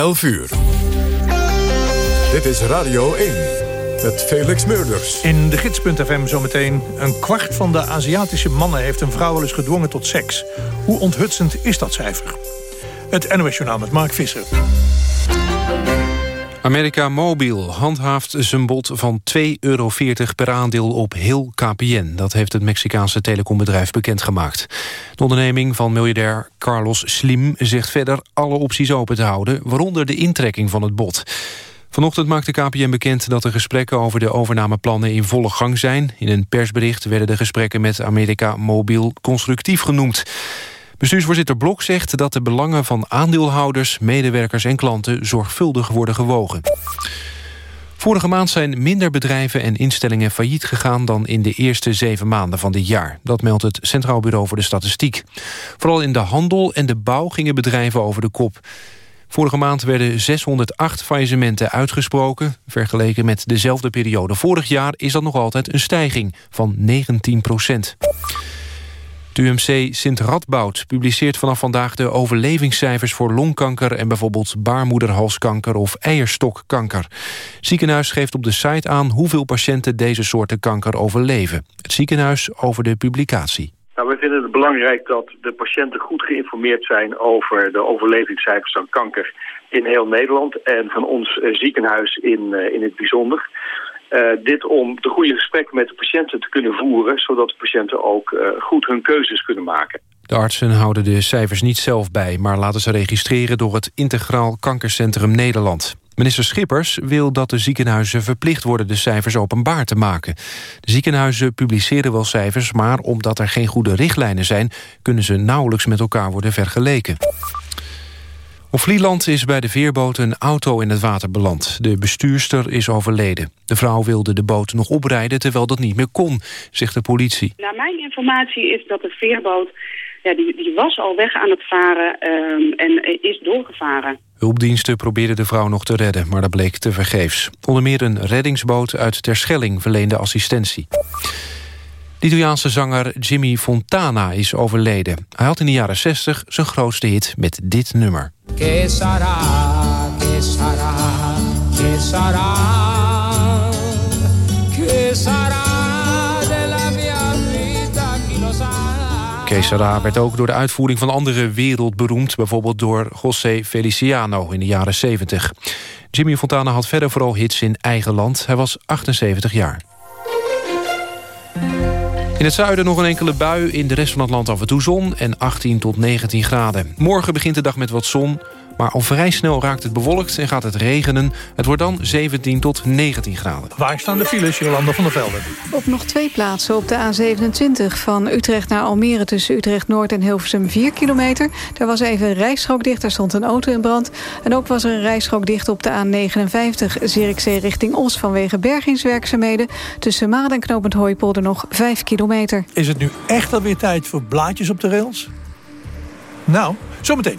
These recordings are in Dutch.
11 uur. Dit is Radio 1 met Felix Meurders. In de gids.fm zometeen. Een kwart van de Aziatische mannen heeft een vrouw eens gedwongen tot seks. Hoe onthutsend is dat cijfer? Het NOS Journaal met Mark Visser. America Mobil handhaaft zijn bod van 2,40 euro per aandeel op heel KPN. Dat heeft het Mexicaanse telecombedrijf bekendgemaakt. De onderneming van miljardair Carlos Slim zegt verder alle opties open te houden... waaronder de intrekking van het bod. Vanochtend maakte KPN bekend dat de gesprekken over de overnameplannen in volle gang zijn. In een persbericht werden de gesprekken met America Mobil constructief genoemd. Bestuursvoorzitter Blok zegt dat de belangen van aandeelhouders, medewerkers en klanten zorgvuldig worden gewogen. Vorige maand zijn minder bedrijven en instellingen failliet gegaan... dan in de eerste zeven maanden van dit jaar. Dat meldt het Centraal Bureau voor de Statistiek. Vooral in de handel en de bouw gingen bedrijven over de kop. Vorige maand werden 608 faillissementen uitgesproken. Vergeleken met dezelfde periode vorig jaar... is dat nog altijd een stijging van 19 procent. Het UMC Sint-Radboud publiceert vanaf vandaag de overlevingscijfers voor longkanker en bijvoorbeeld baarmoederhalskanker of eierstokkanker. Het ziekenhuis geeft op de site aan hoeveel patiënten deze soorten kanker overleven. Het ziekenhuis over de publicatie. Nou, we vinden het belangrijk dat de patiënten goed geïnformeerd zijn over de overlevingscijfers van kanker in heel Nederland en van ons eh, ziekenhuis in, eh, in het bijzonder. Uh, dit om de goede gesprekken met de patiënten te kunnen voeren... zodat de patiënten ook uh, goed hun keuzes kunnen maken. De artsen houden de cijfers niet zelf bij... maar laten ze registreren door het Integraal Kankercentrum Nederland. Minister Schippers wil dat de ziekenhuizen verplicht worden... de cijfers openbaar te maken. De ziekenhuizen publiceren wel cijfers... maar omdat er geen goede richtlijnen zijn... kunnen ze nauwelijks met elkaar worden vergeleken. Op Vlieland is bij de veerboot een auto in het water beland. De bestuurster is overleden. De vrouw wilde de boot nog oprijden terwijl dat niet meer kon, zegt de politie. Naar mijn informatie is dat de veerboot... Ja, die, die was al weg aan het varen um, en is doorgevaren. Hulpdiensten probeerden de vrouw nog te redden, maar dat bleek te vergeefs. Onder meer een reddingsboot uit Terschelling verleende assistentie. De Italiaanse zanger Jimmy Fontana is overleden. Hij had in de jaren 60 zijn grootste hit met dit nummer. Que sarà, que sarà, que sarà, que sarà della mia vita, chi lo sa. Que sarà werd ook door de uitvoering van andere wereld beroemd... bijvoorbeeld door José Feliciano in de jaren 70. Jimmy Fontana had verder vooral hits in eigen land. Hij was 78 jaar. In het zuiden nog een enkele bui, in de rest van het land af en toe zon... en 18 tot 19 graden. Morgen begint de dag met wat zon... Maar al vrij snel raakt het bewolkt en gaat het regenen. Het wordt dan 17 tot 19 graden. Waar staan de files, Jolanda van der Velden? Op nog twee plaatsen op de A27 van Utrecht naar Almere... tussen Utrecht-Noord en Hilversum 4 kilometer. Daar was even een rijstrook dicht, daar stond een auto in brand. En ook was er een rijstrook dicht op de A59 Zierikzee richting Os... vanwege bergingswerkzaamheden. Tussen Maden en Knopend Hooipolder nog 5 kilometer. Is het nu echt alweer tijd voor blaadjes op de rails? Nou, zometeen.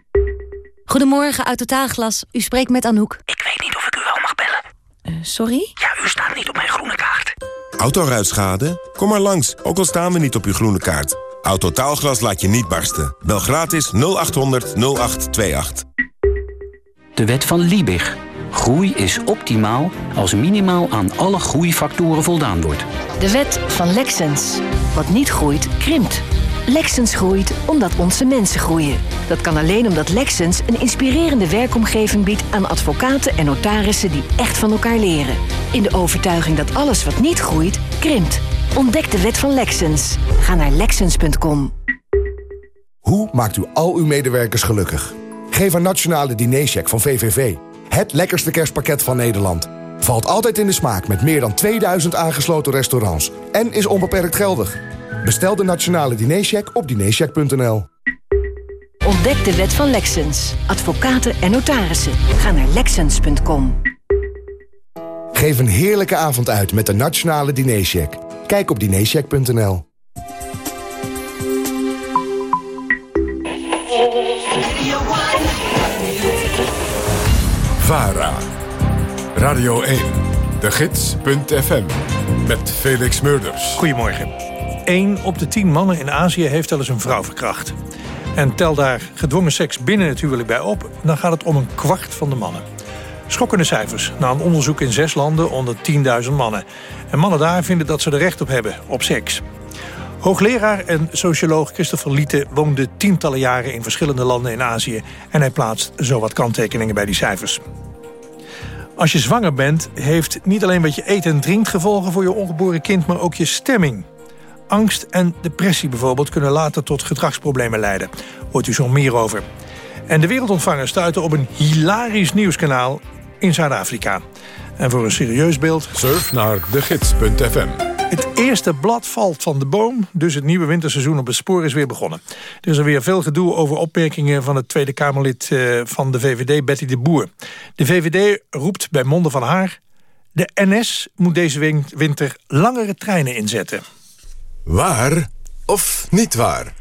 Goedemorgen, uit Totaalglas. U spreekt met Anouk. Ik weet niet of ik u wel mag bellen. Uh, sorry? Ja, u staat niet op mijn groene kaart. Autoruitschade? Kom maar langs, ook al staan we niet op uw groene kaart. Autotaalglas laat je niet barsten. Bel gratis 0800 0828. De wet van Liebig. Groei is optimaal als minimaal aan alle groeifactoren voldaan wordt. De wet van Lexens. Wat niet groeit, krimpt. Lexens groeit omdat onze mensen groeien. Dat kan alleen omdat Lexens een inspirerende werkomgeving biedt aan advocaten en notarissen die echt van elkaar leren. In de overtuiging dat alles wat niet groeit, krimpt. Ontdek de wet van Lexens. Ga naar Lexens.com. Hoe maakt u al uw medewerkers gelukkig? Geef een nationale dinercheck van VVV. Het lekkerste kerstpakket van Nederland. Valt altijd in de smaak met meer dan 2000 aangesloten restaurants. En is onbeperkt geldig. Bestel de nationale dinercheck op dinercheck.nl. Ontdek de wet van Lexens. Advocaten en notarissen. Ga naar Lexens.com. Geef een heerlijke avond uit met de Nationale Dinercheck. Kijk op dinercheck.nl. VARA. Radio 1. De Gids.fm. Met Felix Murders. Goedemorgen. 1 op de 10 mannen in Azië heeft wel eens een vrouw verkracht. En tel daar gedwongen seks binnen natuurlijk bij op... dan gaat het om een kwart van de mannen. Schokkende cijfers na een onderzoek in zes landen onder 10.000 mannen. En mannen daar vinden dat ze er recht op hebben, op seks. Hoogleraar en socioloog Christopher Liete woonde tientallen jaren in verschillende landen in Azië. En hij plaatst zo wat kanttekeningen bij die cijfers. Als je zwanger bent, heeft niet alleen wat je eet en drinkt gevolgen voor je ongeboren kind, maar ook je stemming. Angst en depressie bijvoorbeeld kunnen later tot gedragsproblemen leiden. Hoort u zo meer over. En de wereldontvanger stuitte op een hilarisch nieuwskanaal in Zuid-Afrika. En voor een serieus beeld... Surf naar degids.fm. Het eerste blad valt van de boom, dus het nieuwe winterseizoen op het spoor is weer begonnen. Er is er weer veel gedoe over opmerkingen van het Tweede Kamerlid eh, van de VVD, Betty de Boer. De VVD roept bij monden van haar... de NS moet deze winter langere treinen inzetten. Waar of niet waar?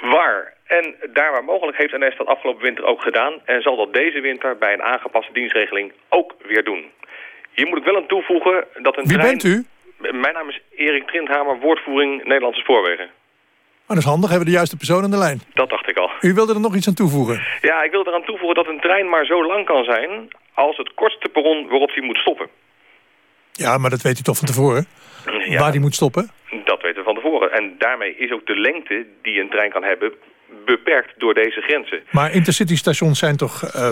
Waar. En daar waar mogelijk heeft NS dat afgelopen winter ook gedaan... en zal dat deze winter bij een aangepaste dienstregeling ook weer doen. Hier moet ik wel aan toevoegen dat een Wie trein... bent u? Mijn naam is Erik Trindhamer, woordvoering Nederlandse Spoorwegen. Maar dat is handig, hebben we de juiste persoon aan de lijn. Dat dacht ik al. U wilde er nog iets aan toevoegen? Ja, ik wil eraan toevoegen dat een trein maar zo lang kan zijn... als het kortste perron waarop hij moet stoppen. Ja, maar dat weet u toch van tevoren? Ja. Waar die moet stoppen? Dat weten we van tevoren. En daarmee is ook de lengte die een trein kan hebben beperkt door deze grenzen. Maar intercitystations zijn toch uh,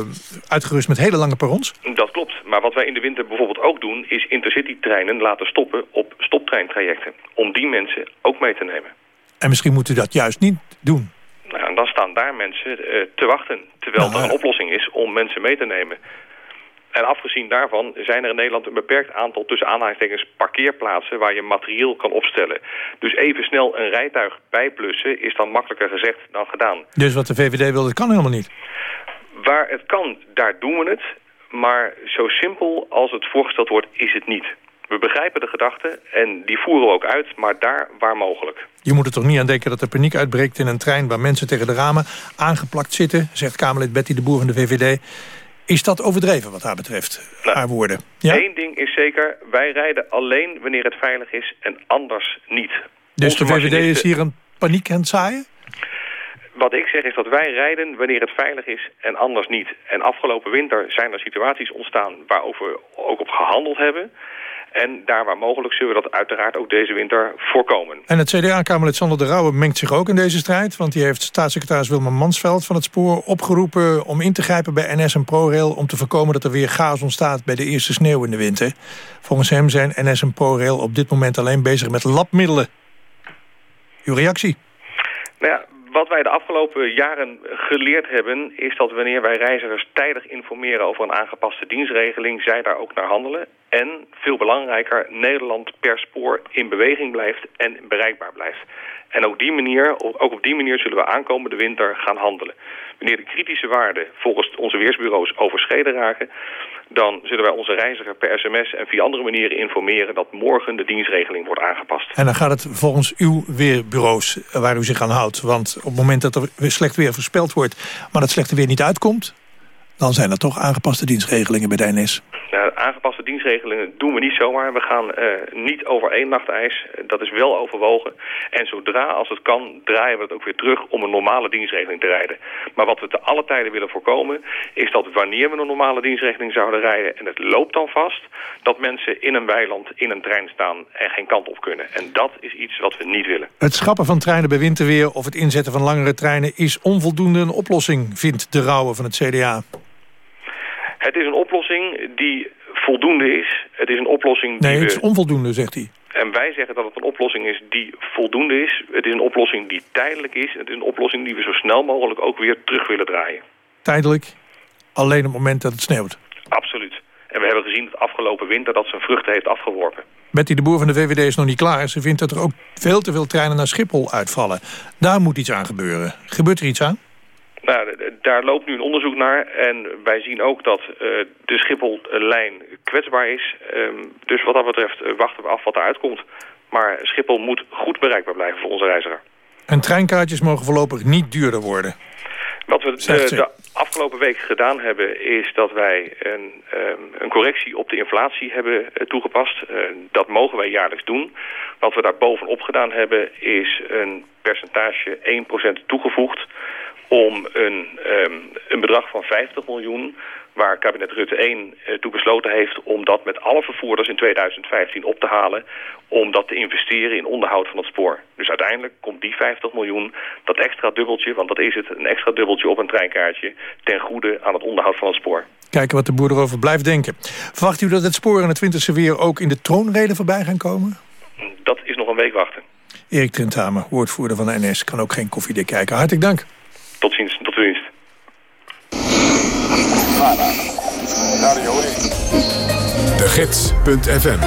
uitgerust met hele lange perrons? Dat klopt. Maar wat wij in de winter bijvoorbeeld ook doen... is intercitytreinen laten stoppen op stoptreintrajecten. Om die mensen ook mee te nemen. En misschien moet u dat juist niet doen. Nou, en dan staan daar mensen uh, te wachten. Terwijl Nou, er een oplossing is om mensen mee te nemen. En afgezien daarvan zijn er in Nederland een beperkt aantal tussen aanhalingstekens parkeerplaatsen waar je materieel kan opstellen. Dus even snel een rijtuig bijplussen is dan makkelijker gezegd dan gedaan. Dus wat de VVD wil, dat kan helemaal niet? Waar het kan, daar doen we het. Maar zo simpel als het voorgesteld wordt, is het niet. We begrijpen de gedachte en die voeren we ook uit, maar daar waar mogelijk. Je moet er toch niet aan denken dat er paniek uitbreekt in een trein... waar mensen tegen de ramen aangeplakt zitten, zegt Kamerlid Betty de Boer van de VVD. Is dat overdreven wat haar betreft, nou, haar woorden? Ja? Eén ding is zeker, wij rijden alleen wanneer het veilig is en anders niet. Dus Onze de VVD is hier een paniek aan het zaaien? Wat ik zeg is dat wij rijden wanneer het veilig is en anders niet. En afgelopen winter zijn er situaties ontstaan waarover we ook op gehandeld hebben. En daar waar mogelijk zullen we dat uiteraard ook deze winter voorkomen. En het CDA-kamerlid Sander de Rauwe mengt zich ook in deze strijd... want die heeft staatssecretaris Wilma Mansveld van het Spoor opgeroepen... om in te grijpen bij NS en ProRail... om te voorkomen dat er weer chaos ontstaat bij de eerste sneeuw in de winter. Volgens hem zijn NS en ProRail op dit moment alleen bezig met labmiddelen. Uw reactie? Nou ja, wat wij de afgelopen jaren geleerd hebben... is dat wanneer wij reizigers tijdig informeren over een aangepaste dienstregeling... zij daar ook naar handelen. En, veel belangrijker, Nederland per spoor in beweging blijft en bereikbaar blijft. En ook, die manier, ook op die manier zullen we aankomende winter gaan handelen. Wanneer de kritische waarden volgens onze weersbureaus overschreden raken... dan zullen wij onze reiziger per sms en via andere manieren informeren... dat morgen de dienstregeling wordt aangepast. En dan gaat het volgens uw weerbureaus waar u zich aan houdt. Want op het moment dat er slecht weer voorspeld wordt... maar dat slechte weer niet uitkomt... dan zijn er toch aangepaste dienstregelingen bij de NS. Ja, aangepaste dienstregelingen doen we niet zomaar. We gaan uh, niet over één nacht ijs. Dat is wel overwogen. En zodra als het kan, draaien we het ook weer terug om een normale dienstregeling te rijden. Maar wat we te alle tijden willen voorkomen, is dat wanneer we een normale dienstregeling zouden rijden en het loopt dan vast, dat mensen in een weiland in een trein staan en geen kant op kunnen. En dat is iets wat we niet willen. Het schrappen van treinen bij winterweer of het inzetten van langere treinen is onvoldoende een oplossing, vindt de rouwe van het CDA. Het is een oplossing die voldoende is. Het is een oplossing die Nee, het is onvoldoende, zegt hij. En wij zeggen dat het een oplossing is die voldoende is. Het is een oplossing die tijdelijk is. Het is een oplossing die we zo snel mogelijk ook weer terug willen draaien. Tijdelijk, alleen op het moment dat het sneeuwt. Absoluut. En we hebben gezien het afgelopen winter dat zijn vruchten heeft afgeworpen. Betty de Boer van de VVD is nog niet klaar. Ze vindt dat er ook veel te veel treinen naar Schiphol uitvallen. Daar moet iets aan gebeuren. Gebeurt er iets aan? Nou, daar loopt nu een onderzoek naar en wij zien ook dat uh, de Schiphol-lijn kwetsbaar is. Um, dus wat dat betreft uh, wachten we af wat eruit komt. Maar Schiphol moet goed bereikbaar blijven voor onze reiziger. En treinkaartjes mogen voorlopig niet duurder worden. Wat we de, de, afgelopen week gedaan hebben... is dat wij een, um, een correctie op de inflatie hebben uh, toegepast. Dat mogen wij jaarlijks doen. Wat we daar bovenop gedaan hebben... is een percentage 1% toegevoegd om een, um, een bedrag van 50 miljoen waar kabinet Rutte 1 uh, toe besloten heeft om dat met alle vervoerders in 2015 op te halen, om dat te investeren in onderhoud van het spoor. Dus uiteindelijk komt die 50 miljoen, dat extra dubbeltje, want dat is het, een extra dubbeltje op een treinkaartje, ten goede aan het onderhoud van het spoor. Kijken wat de boer erover blijft denken. Verwacht u dat het spoor in het winterse weer ook in de troonreden voorbij gaan komen? Dat is nog een week wachten. Erik Trenthamer, woordvoerder van de NS, kan ook geen koffiedik kijken. Hartelijk dank. Tot ziens, tot ziens. De Gids.fm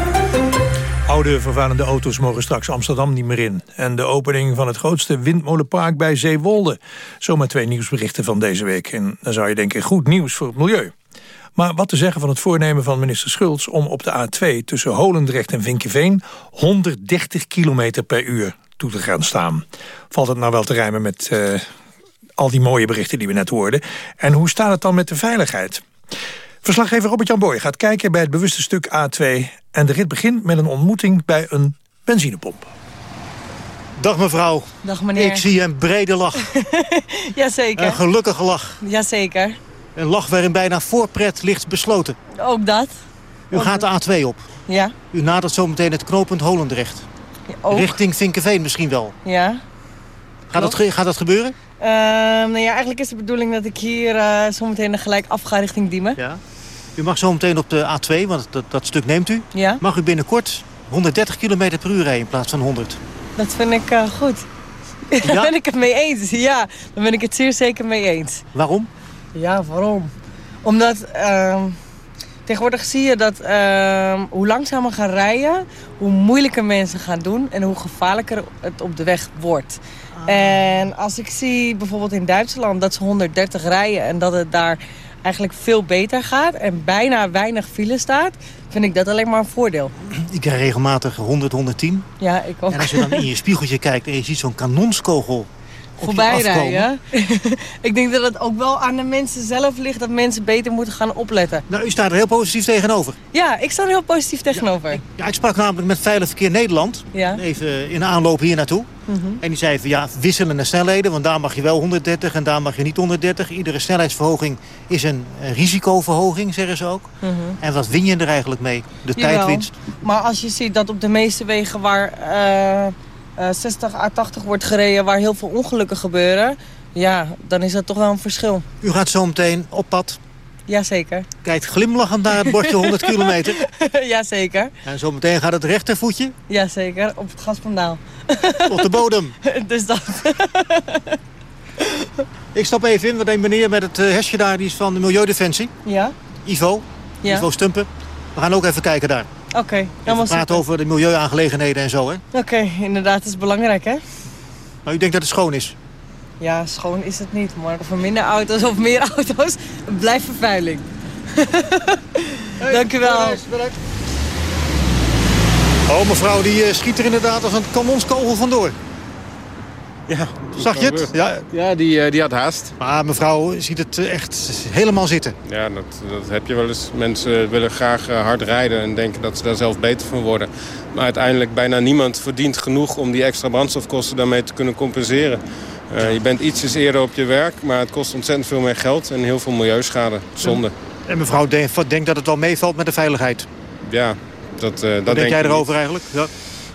Oude vervuilende auto's mogen straks Amsterdam niet meer in. En de opening van het grootste windmolenpark bij Zeewolde. Zomaar twee nieuwsberichten van deze week. En dan zou je denken, goed nieuws voor het milieu. Maar wat te zeggen van het voornemen van minister Schultz... om op de A2 tussen Holendrecht en Vinkjeveen... 130 km per uur toe te gaan staan. Valt het nou wel te rijmen met uh, al die mooie berichten die we net hoorden? En hoe staat het dan met de veiligheid? Verslaggever Robert-Jan Boy gaat kijken bij het bewuste stuk A2... en de rit begint met een ontmoeting bij een benzinepomp. Dag mevrouw. Dag meneer. Ik zie een brede lach. Jazeker. Een gelukkige lach. Jazeker. Een lach waarin bijna voorpret ligt besloten. Ook dat. U Ook gaat de A2 op. Ja. U nadert zometeen het knooppunt Holendrecht. Ook. Richting Vinkenveen misschien wel. Ja. Gaat dat, gaat dat gebeuren? Uh, nou ja, eigenlijk is de bedoeling dat ik hier uh, zometeen gelijk af ga richting Diemen. Ja. U mag zo meteen op de A2, want dat, dat stuk neemt u. Ja. Mag u binnenkort 130 km per uur rijden in plaats van 100. Dat vind ik uh, goed. Ja? Daar ben ik het mee eens. Ja, daar ben ik het zeer zeker mee eens. Waarom? Ja, waarom? Omdat uh, tegenwoordig zie je dat uh, hoe langzamer gaan rijden... hoe moeilijker mensen gaan doen en hoe gevaarlijker het op de weg wordt. Ah. En als ik zie bijvoorbeeld in Duitsland dat ze 130 rijden... en dat het daar eigenlijk veel beter gaat en bijna weinig file staat... vind ik dat alleen maar een voordeel. Ik rij regelmatig 100, 110. Ja, ik ook. En als je dan in je spiegeltje kijkt en je ziet zo'n kanonskogel voorbij rijden. ik denk dat het ook wel aan de mensen zelf ligt... dat mensen beter moeten gaan opletten. Nou, u staat er heel positief tegenover. Ja, ik sta er heel positief tegenover. Ja, ja ik sprak namelijk met Veilig Verkeer Nederland. Ja. Even in aanloop hier naartoe. Mm -hmm. En die zei van ja, wisselende snelheden. Want daar mag je wel 130 en daar mag je niet 130. Iedere snelheidsverhoging is een, een risicoverhoging, zeggen ze ook. Mm -hmm. En wat win je er eigenlijk mee? De Jawel. tijdwinst. Maar als je ziet dat op de meeste wegen waar... Uh... Uh, 60 à 80 wordt gereden waar heel veel ongelukken gebeuren... ja, dan is dat toch wel een verschil. U gaat zo meteen op pad? Jazeker. Kijkt glimlachend naar het bordje 100 kilometer? Jazeker. En zo meteen gaat het rechtervoetje? Jazeker, op het gaspandaal. Tot de bodem? dus dat. Ik stap even in, want een meneer met het hesje daar... die is van de Milieudefensie. Ja. Ivo. Ja. Ivo Stumpen. We gaan ook even kijken daar. Oké, okay, helemaal We praten over de milieuaangelegenheden en zo, hè? Oké, okay, inderdaad, dat is belangrijk, hè? Maar u denkt dat het schoon is? Ja, schoon is het niet. Maar voor minder auto's of meer auto's blijft vervuiling. hey, Dank u wel. Oh, mevrouw, die uh, schiet er inderdaad als een kanonskogel vandoor. Ja, Zag je het? Ja, ja die, uh, die had haast. Maar mevrouw ziet het uh, echt helemaal zitten. Ja, dat, dat heb je wel eens. Mensen willen graag uh, hard rijden en denken dat ze daar zelf beter van worden. Maar uiteindelijk bijna niemand verdient genoeg om die extra brandstofkosten daarmee te kunnen compenseren. je bent ietsjes eerder op je werk, maar het kost ontzettend veel meer geld en heel veel milieuschade. Zonde. En mevrouw denkt denk dat het wel meevalt met de veiligheid? Ja, dat, dat Wat denk, denk jij erover niet. eigenlijk? Ja.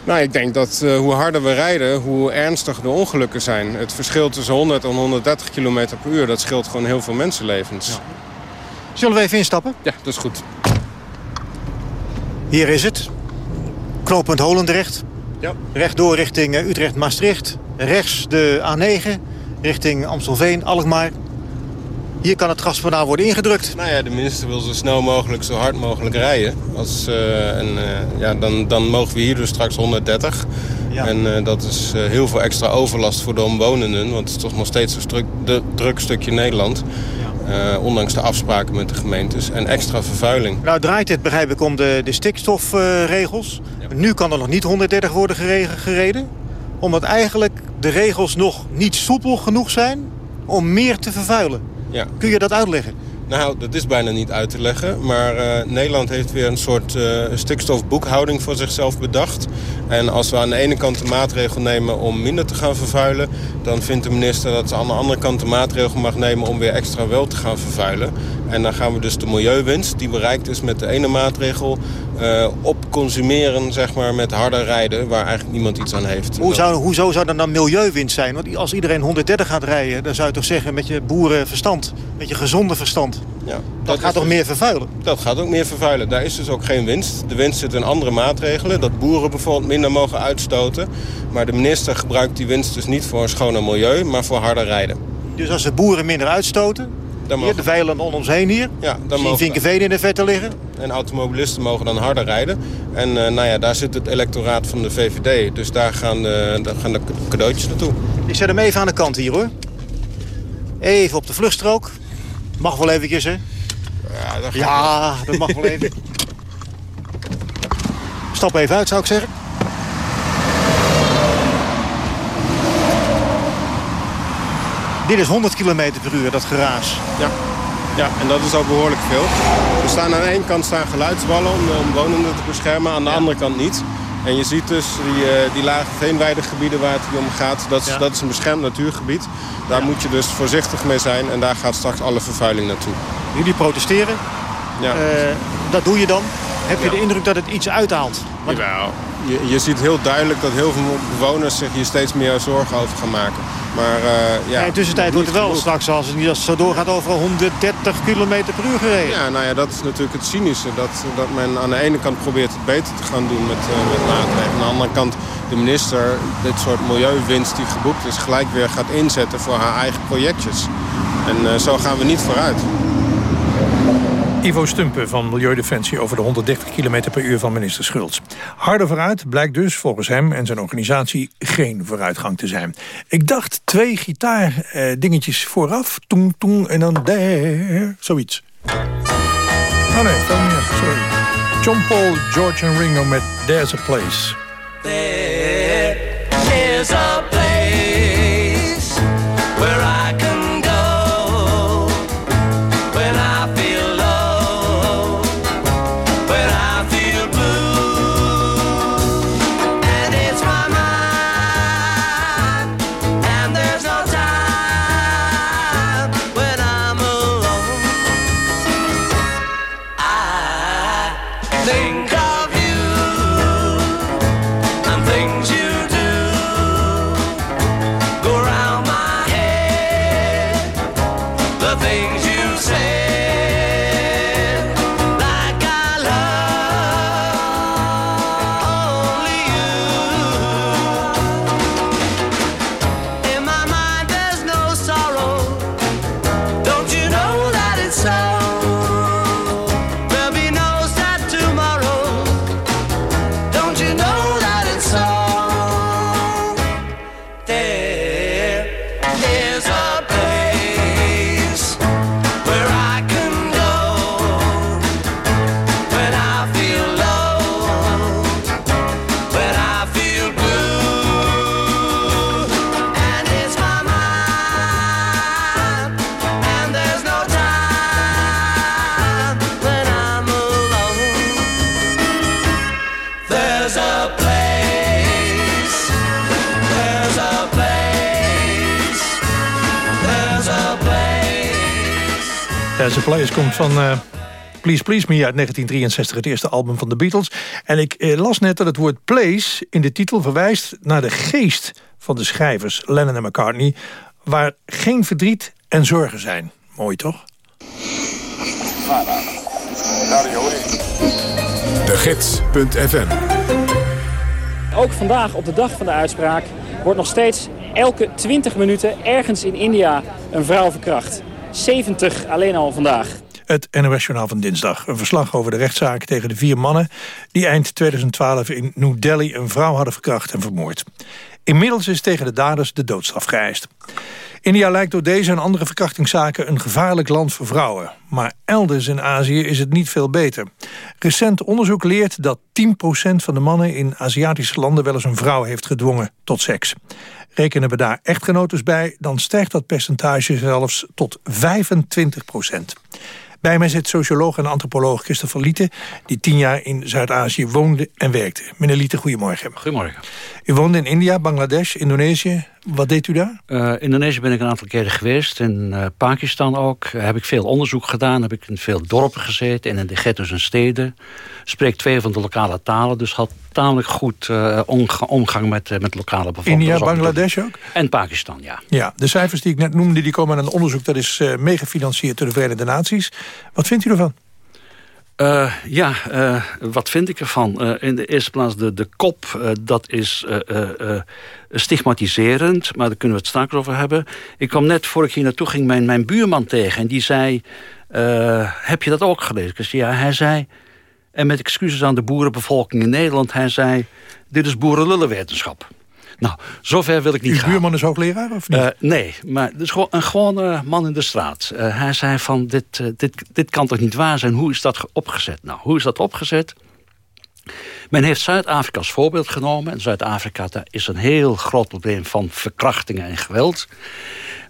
Nou, ik denk dat uh, hoe harder we rijden, hoe ernstiger de ongelukken zijn. Het verschil tussen 100 en 130 km per uur, dat scheelt gewoon heel veel mensenlevens. Ja. Zullen we even instappen? Ja, dat is goed. Hier is het. Knooppunt Holendrecht. Ja. Rechtdoor richting uh, Utrecht-Maastricht. Rechts de A9 richting Amstelveen, Alkmaar. Hier kan het gaspedaal worden ingedrukt. Nou ja, de minister wil zo snel mogelijk, zo hard mogelijk rijden. Als, uh, en, uh, ja, dan, dan mogen we hier dus straks 130. En dat is heel veel extra overlast voor de omwonenden. Want het is toch nog steeds een druk, de, druk stukje Nederland. ondanks de afspraken met de gemeentes. En extra vervuiling. Nou draait het, begrijp ik, om de, de stikstofregels. Nu kan er nog niet 130 worden gereden. Omdat eigenlijk de regels nog niet soepel genoeg zijn om meer te vervuilen. Ja. Kun je dat uitleggen? Nou, dat is bijna niet uit te leggen. Maar uh, Nederland heeft weer een soort uh, stikstofboekhouding voor zichzelf bedacht. En als we aan de ene kant de maatregel nemen om minder te gaan vervuilen... dan vindt de minister dat ze aan de andere kant de maatregel mag nemen... om weer extra wel te gaan vervuilen. En dan gaan we dus de milieuwinst die bereikt is met de ene maatregel... Uh, op consumeren zeg maar, met harder rijden, waar eigenlijk niemand iets aan heeft. Hoe zou, hoezo zou dat dan milieuwinst zijn? Want als iedereen 130 gaat rijden, dan zou je toch zeggen met je boerenverstand, met je gezonde verstand. Ja, dat, gaat toch dus- meer vervuilen? Dat gaat ook meer vervuilen. Daar is dus ook geen winst. De winst zit in andere maatregelen. Dat boeren bijvoorbeeld minder mogen uitstoten. Maar de minister gebruikt die winst dus niet voor een schoner milieu, maar voor harder rijden. Dus als de boeren minder uitstoten. Hier, de weilanden om ons heen hier, ja, dan zien vinkenveen in de vette liggen. En automobilisten mogen dan harder rijden. En uh, nou ja, daar zit het electoraat van de VVD. Dus daar gaan de, daar gaan de cadeautjes naartoe. Ik zet hem even aan de kant hier hoor. Even op de vluchtstrook. Mag wel eventjes, hè? Ja, dat, ja, dat mag wel even. Stap even uit, zou ik zeggen. Dit is 100 km per uur, dat geraas. Ja. ja, en dat is ook behoorlijk veel. Er staan aan de ene kant staan geluidswallen om de omwonenden te beschermen, aan de andere kant niet. En je ziet dus die, uh, die lage veenweidegebieden waar het hier om gaat. Dat is, ja. dat is een beschermd natuurgebied. Daar ja. moet je dus voorzichtig mee zijn. En daar gaat straks alle vervuiling naartoe. Jullie protesteren. Ja. Uh, dat doe je dan. Heb je de indruk dat het iets uithaalt? Want... Jawel. Je, je ziet heel duidelijk dat heel veel bewoners zich hier steeds meer zorgen over gaan maken. Maar uh, ja... in de tussentijd wordt er wel straks, als het, niet als het zo doorgaat, over 130 km per uur gereden. Ja, nou ja, dat is natuurlijk het cynische. Dat, dat men aan de ene kant probeert het beter te gaan doen met, uh, met maatregelen. Aan de andere kant de minister dit soort milieuwinst die geboekt is... gelijk weer gaat inzetten voor haar eigen projectjes. En uh, zo gaan we niet vooruit. Ivo Stumpen van Milieudefensie over de 130 km per uur van minister Schultz. Harder vooruit blijkt dus volgens hem en zijn organisatie geen vooruitgang te zijn. Ik dacht twee gitaardingetjes vooraf, toeng toeng en dan daar, zoiets. Oh nee, veel meer, sorry. John Paul, George en Ringo met There's a Place. There's a Place komt van uh, Please Please Me uit 1963, het eerste album van de Beatles. En ik eh, las net dat het woord place in de titel verwijst naar de geest van de schrijvers Lennon en McCartney, waar geen verdriet en zorgen zijn. Mooi toch? De Gids.fm Ook vandaag op de dag van de uitspraak wordt nog steeds elke 20 minuten ergens in India een vrouw verkracht. 70 alleen al vandaag. Het NOS-journaal van dinsdag. Een verslag over de rechtszaak tegen de vier mannen... die eind 2012 in New Delhi een vrouw hadden verkracht en vermoord. Inmiddels is tegen de daders de doodstraf geëist. India lijkt door deze en andere verkrachtingszaken een gevaarlijk land voor vrouwen. Maar elders in Azië is het niet veel beter. Recent onderzoek leert dat 10% van de mannen in Aziatische landen wel eens een vrouw heeft gedwongen tot seks. Rekenen we daar echtgenotes bij, dan stijgt dat percentage zelfs tot 25% bij mij zit socioloog en antropoloog Christopher Lieten... die tien jaar in Zuid-Azië woonde en werkte. Meneer Lieten, goedemorgen. Goedemorgen. U woonde in India, Bangladesh, Indonesië. Wat deed u daar? Uh, Indonesië ben ik een aantal keren geweest. In uh, Pakistan ook. Uh, heb ik veel onderzoek gedaan. Heb ik in veel dorpen gezeten. En in de ghetto's en steden. Spreek twee van de lokale talen. Dus had tamelijk goed omgang met, met lokale bevolking. India, Bangladesh ook? En Pakistan, ja. Ja, de cijfers die ik net noemde, die komen aan een onderzoek... dat is meegefinancierd door de Verenigde Naties. Wat vindt u ervan? Uh, ja, uh, wat vind ik ervan? Uh, in de eerste plaats de, de kop, dat is stigmatiserend. Maar daar kunnen we het straks over hebben. Ik kwam net, voor ik hier naartoe ging, mijn, mijn buurman tegen. En die zei, heb je dat ook gelezen? Ik zei, ja, hij zei... En met excuses aan de boerenbevolking in Nederland, hij zei... dit is boerenlullenwetenschap. Nou, zover wil ik niet Uw gaan. Uw buurman is hoogleraar of niet? Uh, nee, maar het is gewoon een gewone man in de straat. Uh, hij zei van, dit, uh, dit, dit kan toch niet waar zijn? Hoe is dat opgezet? Nou, hoe is dat opgezet? Men heeft Zuid-Afrika als voorbeeld genomen. En Zuid-Afrika is een heel groot probleem van verkrachtingen en geweld.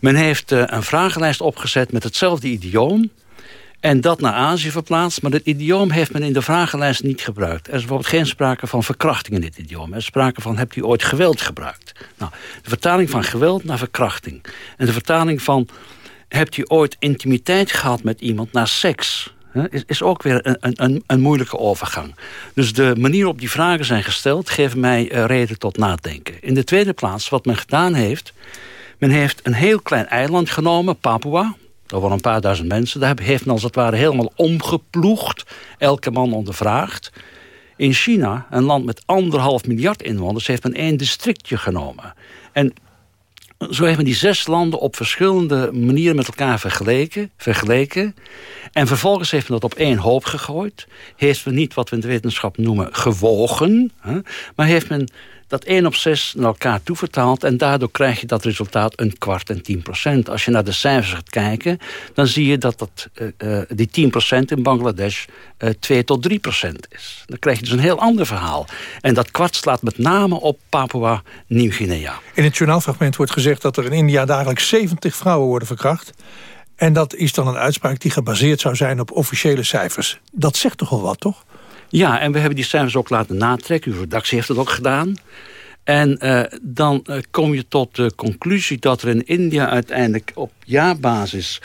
Men heeft een vragenlijst opgezet met hetzelfde idioom. En dat naar Azië verplaatst. Maar dit idioom heeft men in de vragenlijst niet gebruikt. Er is bijvoorbeeld geen sprake van verkrachting in dit idioom. Er is sprake van, hebt u ooit geweld gebruikt? Nou, de vertaling van geweld naar verkrachting. En de vertaling van, hebt u ooit intimiteit gehad met iemand naar seks? Is, is ook weer een, een, een moeilijke overgang. Dus de manier waarop die vragen zijn gesteld... geeft mij uh, reden tot nadenken. In de tweede plaats, wat men gedaan heeft... men heeft een heel klein eiland genomen, Papua... Dat waren een paar duizend mensen. Daar heeft men als het ware helemaal omgeploegd. Elke man ondervraagd. In China, een land met anderhalf miljard inwoners... heeft men één districtje genomen. En zo heeft men die zes landen op verschillende manieren met elkaar vergeleken. vergeleken. En vervolgens heeft men dat op één hoop gegooid. Heeft men niet wat we in de wetenschap noemen gewogen. Hè, maar heeft men dat 1 op 6 naar elkaar toevertaalt... en daardoor krijg je dat resultaat een kwart en 10 procent. Als je naar de cijfers gaat kijken... dan zie je dat, dat uh, uh, die 10 procent in Bangladesh uh, 2 tot 3 procent is. Dan krijg je dus een heel ander verhaal. En dat kwart slaat met name op Papua Nieuw-Guinea. In het journaalfragment wordt gezegd dat er in India dagelijks 70 vrouwen worden verkracht... En dat is dan een uitspraak die gebaseerd zou zijn op officiële cijfers. Dat zegt toch al wat, toch? Ja, en we hebben die cijfers ook laten natrekken. Uw redactie heeft dat ook gedaan. En uh, dan uh, kom je tot de conclusie dat er in India uiteindelijk op jaarbasis 24.000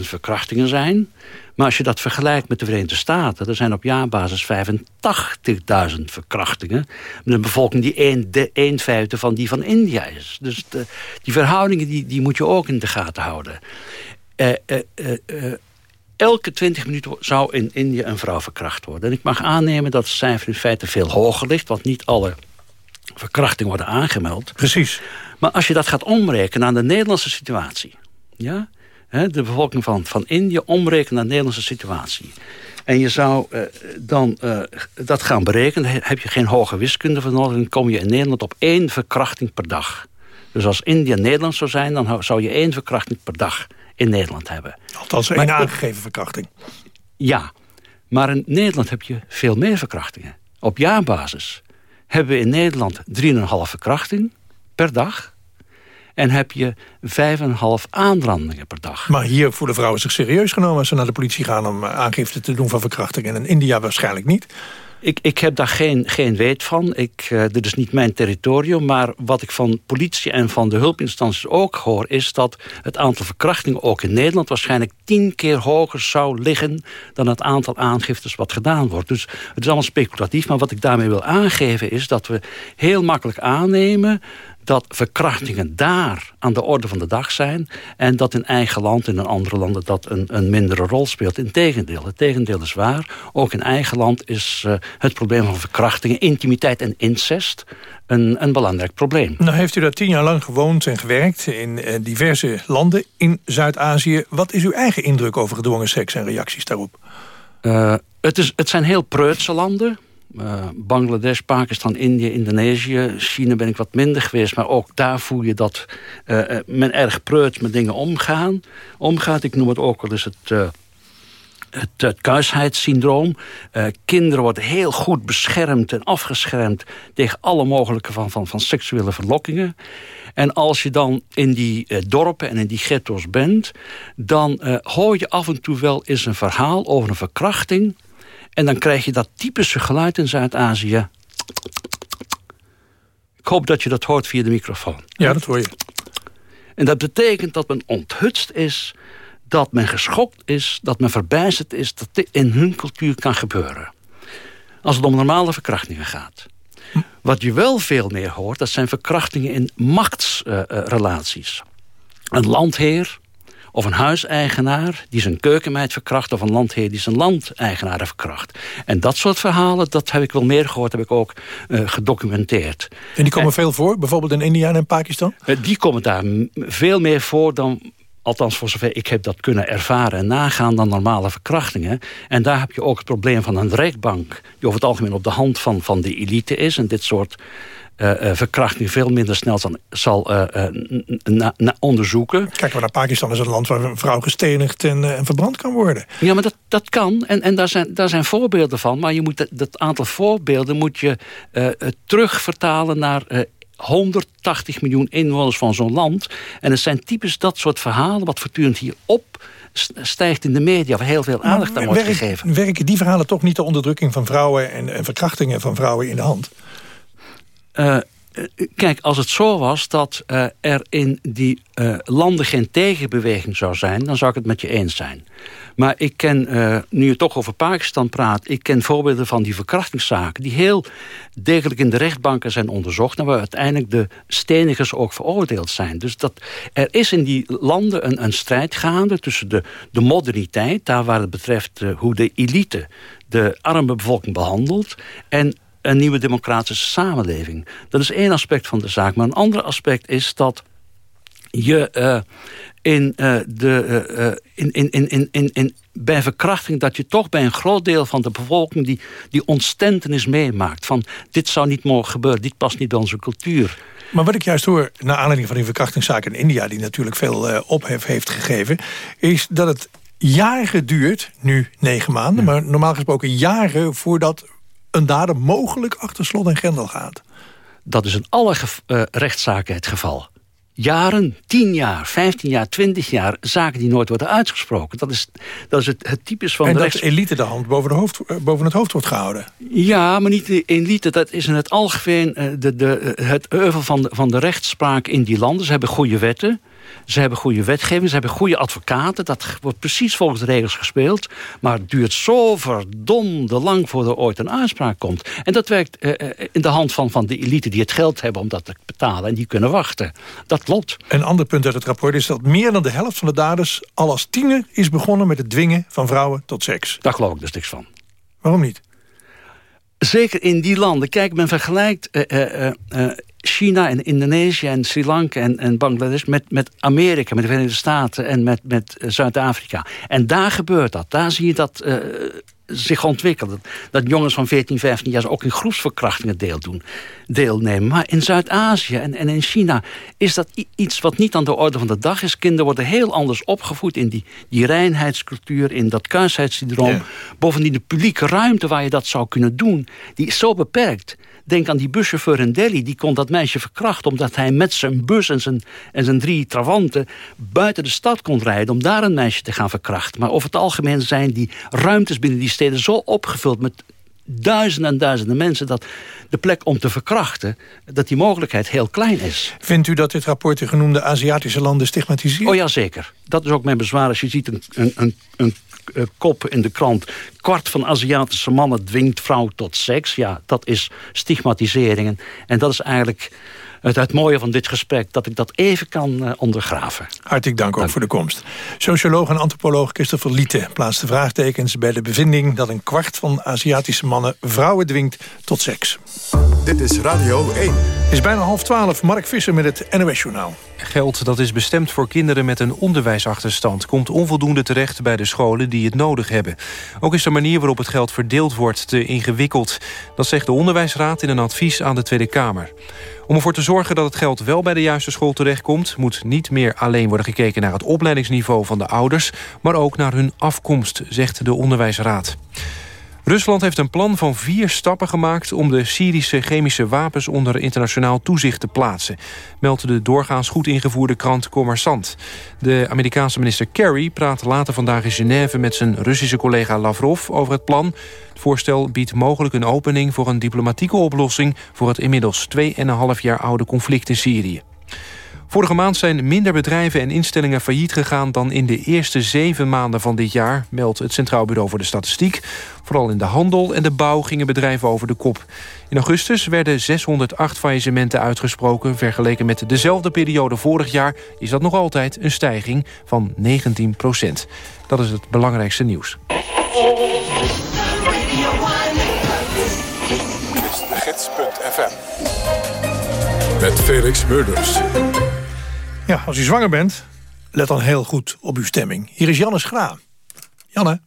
verkrachtingen zijn. Maar als je dat vergelijkt met de Verenigde Staten... er zijn op jaarbasis 85.000 verkrachtingen... met een bevolking die een, de een vijfde van die van India is. Dus de, die verhoudingen die, die moet je ook in de gaten houden. Uh, elke 20 minuten zou in India een vrouw verkracht worden. En ik mag aannemen dat het cijfer in feite veel hoger ligt... want niet alle verkrachtingen worden aangemeld. Precies. Maar als je dat gaat omrekenen aan de Nederlandse situatie... Ja, de bevolking van, van India omrekenen naar de Nederlandse situatie... En je zou uh, dan uh, dat gaan berekenen. Heb je geen hoge wiskunde voor nodig... dan kom je in Nederland op één verkrachting per dag. Dus als India Nederland zou zijn... dan zou je één verkrachting per dag in Nederland hebben. Althans één aangegeven verkrachting. Ja, maar in Nederland heb je veel meer verkrachtingen. Op jaarbasis hebben we in Nederland 3,5 verkrachting per dag. En heb je 5,5 aanrandingen per dag. Maar hier voelen vrouwen zich serieus genomen... als ze naar de politie gaan om eh, aangifte te doen van verkrachting. En in India waarschijnlijk niet. Ik, ik heb daar geen, geen weet van. Ik, uh, dit is niet mijn territorium. Maar wat ik van politie en van de hulpinstanties ook hoor... is dat het aantal verkrachtingen ook in Nederland... waarschijnlijk tien keer hoger zou liggen... dan het aantal aangiftes wat gedaan wordt. Dus het is allemaal speculatief. Maar wat ik daarmee wil aangeven is dat we heel makkelijk aannemen dat verkrachtingen daar aan de orde van de dag zijn... en dat in eigen land en in andere landen dat een, een mindere rol speelt. Integendeel, het tegendeel is waar. Ook in eigen land is uh, het probleem van verkrachtingen... intimiteit en incest een, een belangrijk probleem. Nou heeft u daar tien jaar lang gewoond en gewerkt... in uh, diverse landen in Zuid-Azië. Wat is uw eigen indruk over gedwongen seks en reacties daarop? Uh, het, is, het zijn heel preutse landen. Uh, Bangladesh, Pakistan, Indië, Indonesië. China ben ik wat minder geweest. Maar ook daar voel je dat uh, men erg preut met dingen omgaan, omgaat. Ik noem het ook wel eens het... Het, het kuisheidssyndroom. Kinderen worden heel goed beschermd en afgeschermd... tegen alle mogelijke van, van, van seksuele verlokkingen. En als je dan in die dorpen en in die ghetto's bent... dan uh, hoor je af en toe wel eens een verhaal over een verkrachting... En dan krijg je dat typische geluid in Zuid-Azië. Ik hoop dat je dat hoort via de microfoon. Ja, dat hoor je. En dat betekent dat men onthutst is... dat men geschokt is, dat men verbijsterd is... dat dit in hun cultuur kan gebeuren. Als het om normale verkrachtingen gaat. Wat je wel veel meer hoort, dat zijn verkrachtingen in machtsrelaties. Uh, een landheer of een huiseigenaar die zijn keukenmeid verkracht... of een landheer die zijn landeigenaar verkracht. En dat soort verhalen, dat heb ik wel meer gehoord... heb ik ook uh, gedocumenteerd. En die komen en, veel voor, bijvoorbeeld in India en Pakistan? Uh, die komen daar veel meer voor dan althans voor zover ik heb dat kunnen ervaren en nagaan... dan normale verkrachtingen. En daar heb je ook het probleem van een rechtbank... die over het algemeen op de hand van, van de elite is... en dit soort verkrachting veel minder snel zal, zal uh, onderzoeken. Kijk maar naar Pakistan is een land waar een vrouw gestenigd en, en verbrand kan worden. Ja, maar dat, dat kan. En, en daar, zijn, daar zijn voorbeelden van. Maar je moet dat, dat aantal voorbeelden moet je terugvertalen naar 180 miljoen inwoners van zo'n land. En het zijn typisch dat soort verhalen wat voortdurend hier op stijgt in de media... waar heel veel aandacht aan wordt werk, gegeven. Werken die verhalen toch niet de onderdrukking van vrouwen... en, en verkrachtingen van vrouwen in de hand? Uh, kijk, als het zo was dat uh, er in die landen geen tegenbeweging zou zijn... dan zou ik het met je eens zijn. Maar ik ken, nu je toch over Pakistan praat... ik ken voorbeelden van die verkrachtingszaken... die heel degelijk in de rechtbanken zijn onderzocht... en waar uiteindelijk de stenigers ook veroordeeld zijn. Dus dat, er is in die landen een, een strijd gaande tussen de, de moderniteit... daar waar het betreft hoe de elite de arme bevolking behandelt... en een nieuwe democratische samenleving. Dat is één aspect van de zaak. Maar een ander aspect is dat je uh, in, uh, de, uh, in, in, in, in, in, bij verkrachting... dat je toch bij een groot deel van de bevolking... die, die ontstentenis meemaakt. Van dit zou niet mogen gebeuren, dit past niet bij onze cultuur. Maar wat ik juist hoor, naar aanleiding van die verkrachtingszaak in India... die natuurlijk veel ophef heeft gegeven... is dat het jaren duurt, nu negen maanden... Ja. maar normaal gesproken jaren voordat een dader mogelijk achter slot en grendel gaat. Dat is in alle uh, rechtszaken het geval. Jaren, 10 jaar, 15 jaar, 20 jaar... zaken die nooit worden uitgesproken. Dat is, dat is het, het typisch van en de dat rechts... elite de hand boven, de hoofd, boven het hoofd wordt gehouden. Ja, maar niet de elite. Dat is in het algemeen uh, de, de, het euvel van de, van de rechtspraak in die landen. Ze hebben goede wetten. Ze hebben goede wetgeving, ze hebben goede advocaten. Dat wordt precies volgens de regels gespeeld. Maar het duurt zo verdomde lang voordat er ooit een uitspraak komt. En dat werkt uh, in de hand van, van de elite die het geld hebben om dat te betalen. En die kunnen wachten. Dat klopt. Een ander punt uit het rapport is dat meer dan de helft van de daders... al als tiener is begonnen met het dwingen van vrouwen tot seks. Daar geloof ik dus niks van. Waarom niet? Zeker in die landen. Kijk, men vergelijkt... Uh, uh, China en Indonesië en Sri Lanka en, en Bangladesh... Met, met Amerika, met de Verenigde Staten en met, met Zuid-Afrika. En daar gebeurt dat. Daar zie je dat uh, zich ontwikkelen. Dat jongens van 14, 15 jaar ook in groepsverkrachtingen deel doen, deelnemen. Maar in Zuid-Azië en, en in China is dat iets wat niet aan de orde van de dag is. Kinderen worden heel anders opgevoed in die, die reinheidscultuur... in dat kuisheidssyndroom. Ja. Bovendien de publieke ruimte waar je dat zou kunnen doen... die is zo beperkt... Denk aan die buschauffeur in Delhi. Die kon dat meisje verkrachten omdat hij met zijn bus en zijn, en zijn drie travanten... buiten de stad kon rijden om daar een meisje te gaan verkrachten. Maar over het algemeen zijn die ruimtes binnen die steden zo opgevuld... met duizenden en duizenden mensen... dat de plek om te verkrachten, dat die mogelijkheid heel klein is. Vindt u dat dit rapport de genoemde Aziatische landen stigmatiseert? Oh ja, zeker. Dat is ook mijn bezwaar als je ziet een, een, een, een kop in de krant... kwart van Aziatische mannen dwingt vrouw tot seks. Ja, dat is stigmatiseringen. En dat is eigenlijk het, het mooie van dit gesprek... dat ik dat even kan uh, ondergraven. Hartelijk dank ook voor de komst. Socioloog en antropoloog Christopher Liete plaatst de vraagtekens... bij de bevinding dat een kwart van Aziatische mannen vrouwen dwingt tot seks. Dit is Radio 1. Het is bijna half twaalf. Mark Visser met het NOS-journaal. Geld dat is bestemd voor kinderen met een onderwijsachterstand... komt onvoldoende terecht bij de scholen die het nodig hebben. Ook is de manier waarop het geld verdeeld wordt te ingewikkeld. Dat zegt de Onderwijsraad in een advies aan de Tweede Kamer. Om ervoor te zorgen dat het geld wel bij de juiste school terechtkomt... moet niet meer alleen worden gekeken naar het opleidingsniveau van de ouders... maar ook naar hun afkomst, zegt de Onderwijsraad. Rusland heeft een plan van vier stappen gemaakt... om de Syrische chemische wapens onder internationaal toezicht te plaatsen... meldt de doorgaans goed ingevoerde krant Commerçant. De Amerikaanse minister Kerry praat later vandaag in Genève... met zijn Russische collega Lavrov over het plan. Het voorstel biedt mogelijk een opening voor een diplomatieke oplossing... voor het inmiddels 2,5 jaar oude conflict in Syrië. Vorige maand zijn minder bedrijven en instellingen failliet gegaan... dan in de eerste zeven maanden van dit jaar, meldt het Centraal Bureau voor de Statistiek. Vooral in de handel en de bouw gingen bedrijven over de kop. In augustus werden 608 faillissementen uitgesproken. Vergeleken met dezelfde periode vorig jaar is dat nog altijd een stijging van 19 procent. Dat is het belangrijkste nieuws. met Felix Murders. Ja, als u zwanger bent, let dan heel goed op uw stemming. Hier is Janne Schra. Janne.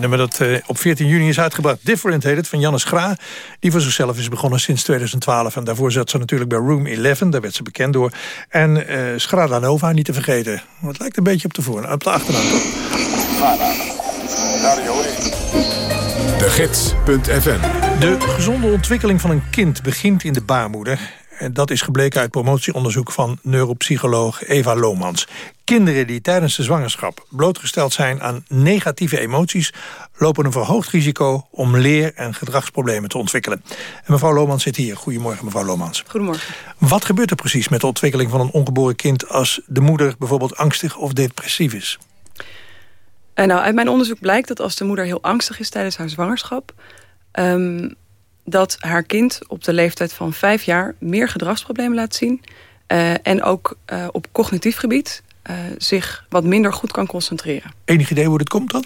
Dat uh, op 14 juni is uitgebracht. Different heet het, van Jannes Gra. Die voor zichzelf is begonnen sinds 2012. En daarvoor zat ze natuurlijk bij Room 11. Daar werd ze bekend door. En uh, Schra Nova niet te vergeten. Het lijkt een beetje op de, voor, op de achternaam. De Gids.fm De gezonde ontwikkeling van een kind begint in de baarmoeder. En dat is gebleken uit promotieonderzoek van neuropsycholoog Eva Lomans. Kinderen die tijdens de zwangerschap blootgesteld zijn aan negatieve emoties... lopen een verhoogd risico om leer- en gedragsproblemen te ontwikkelen. En mevrouw Lomans zit hier. Goedemorgen, mevrouw Lomans. Goedemorgen. Wat gebeurt er precies met de ontwikkeling van een ongeboren kind... als de moeder bijvoorbeeld angstig of depressief is? En nou, uit mijn onderzoek blijkt dat als de moeder heel angstig is tijdens haar zwangerschap... Um, dat haar kind op de leeftijd van vijf jaar meer gedragsproblemen laat zien... Uh, en ook uh, op cognitief gebied uh, zich wat minder goed kan concentreren. Enig idee hoe dit komt dan?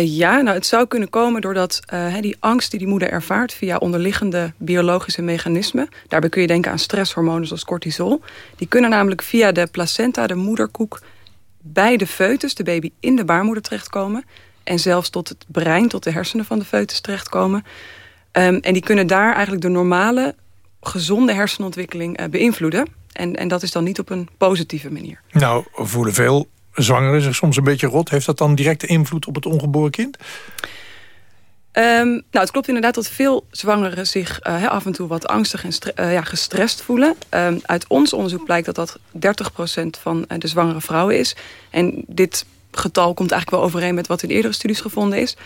ja, nou het zou kunnen komen doordat die angst die die moeder ervaart... via onderliggende biologische mechanismen... daarbij kun je denken aan stresshormonen zoals cortisol... die kunnen namelijk via de placenta, de moederkoek... bij de foetus, de baby, in de baarmoeder terechtkomen... en zelfs tot het brein, tot de hersenen van de foetus terechtkomen... Um, en die kunnen daar eigenlijk de normale, gezonde hersenontwikkeling uh, beïnvloeden. En, en dat is dan niet op een positieve manier. Nou, voelen veel zwangeren zich soms een beetje rot. Heeft dat dan directe invloed op het ongeboren kind? Um, nou, het klopt inderdaad dat veel zwangeren zich uh, af en toe wat angstig en uh, ja, gestrest voelen. Um, uit ons onderzoek blijkt dat dat 30% van de zwangere vrouwen is. En dit getal komt eigenlijk wel overeen met wat in eerdere studies gevonden is.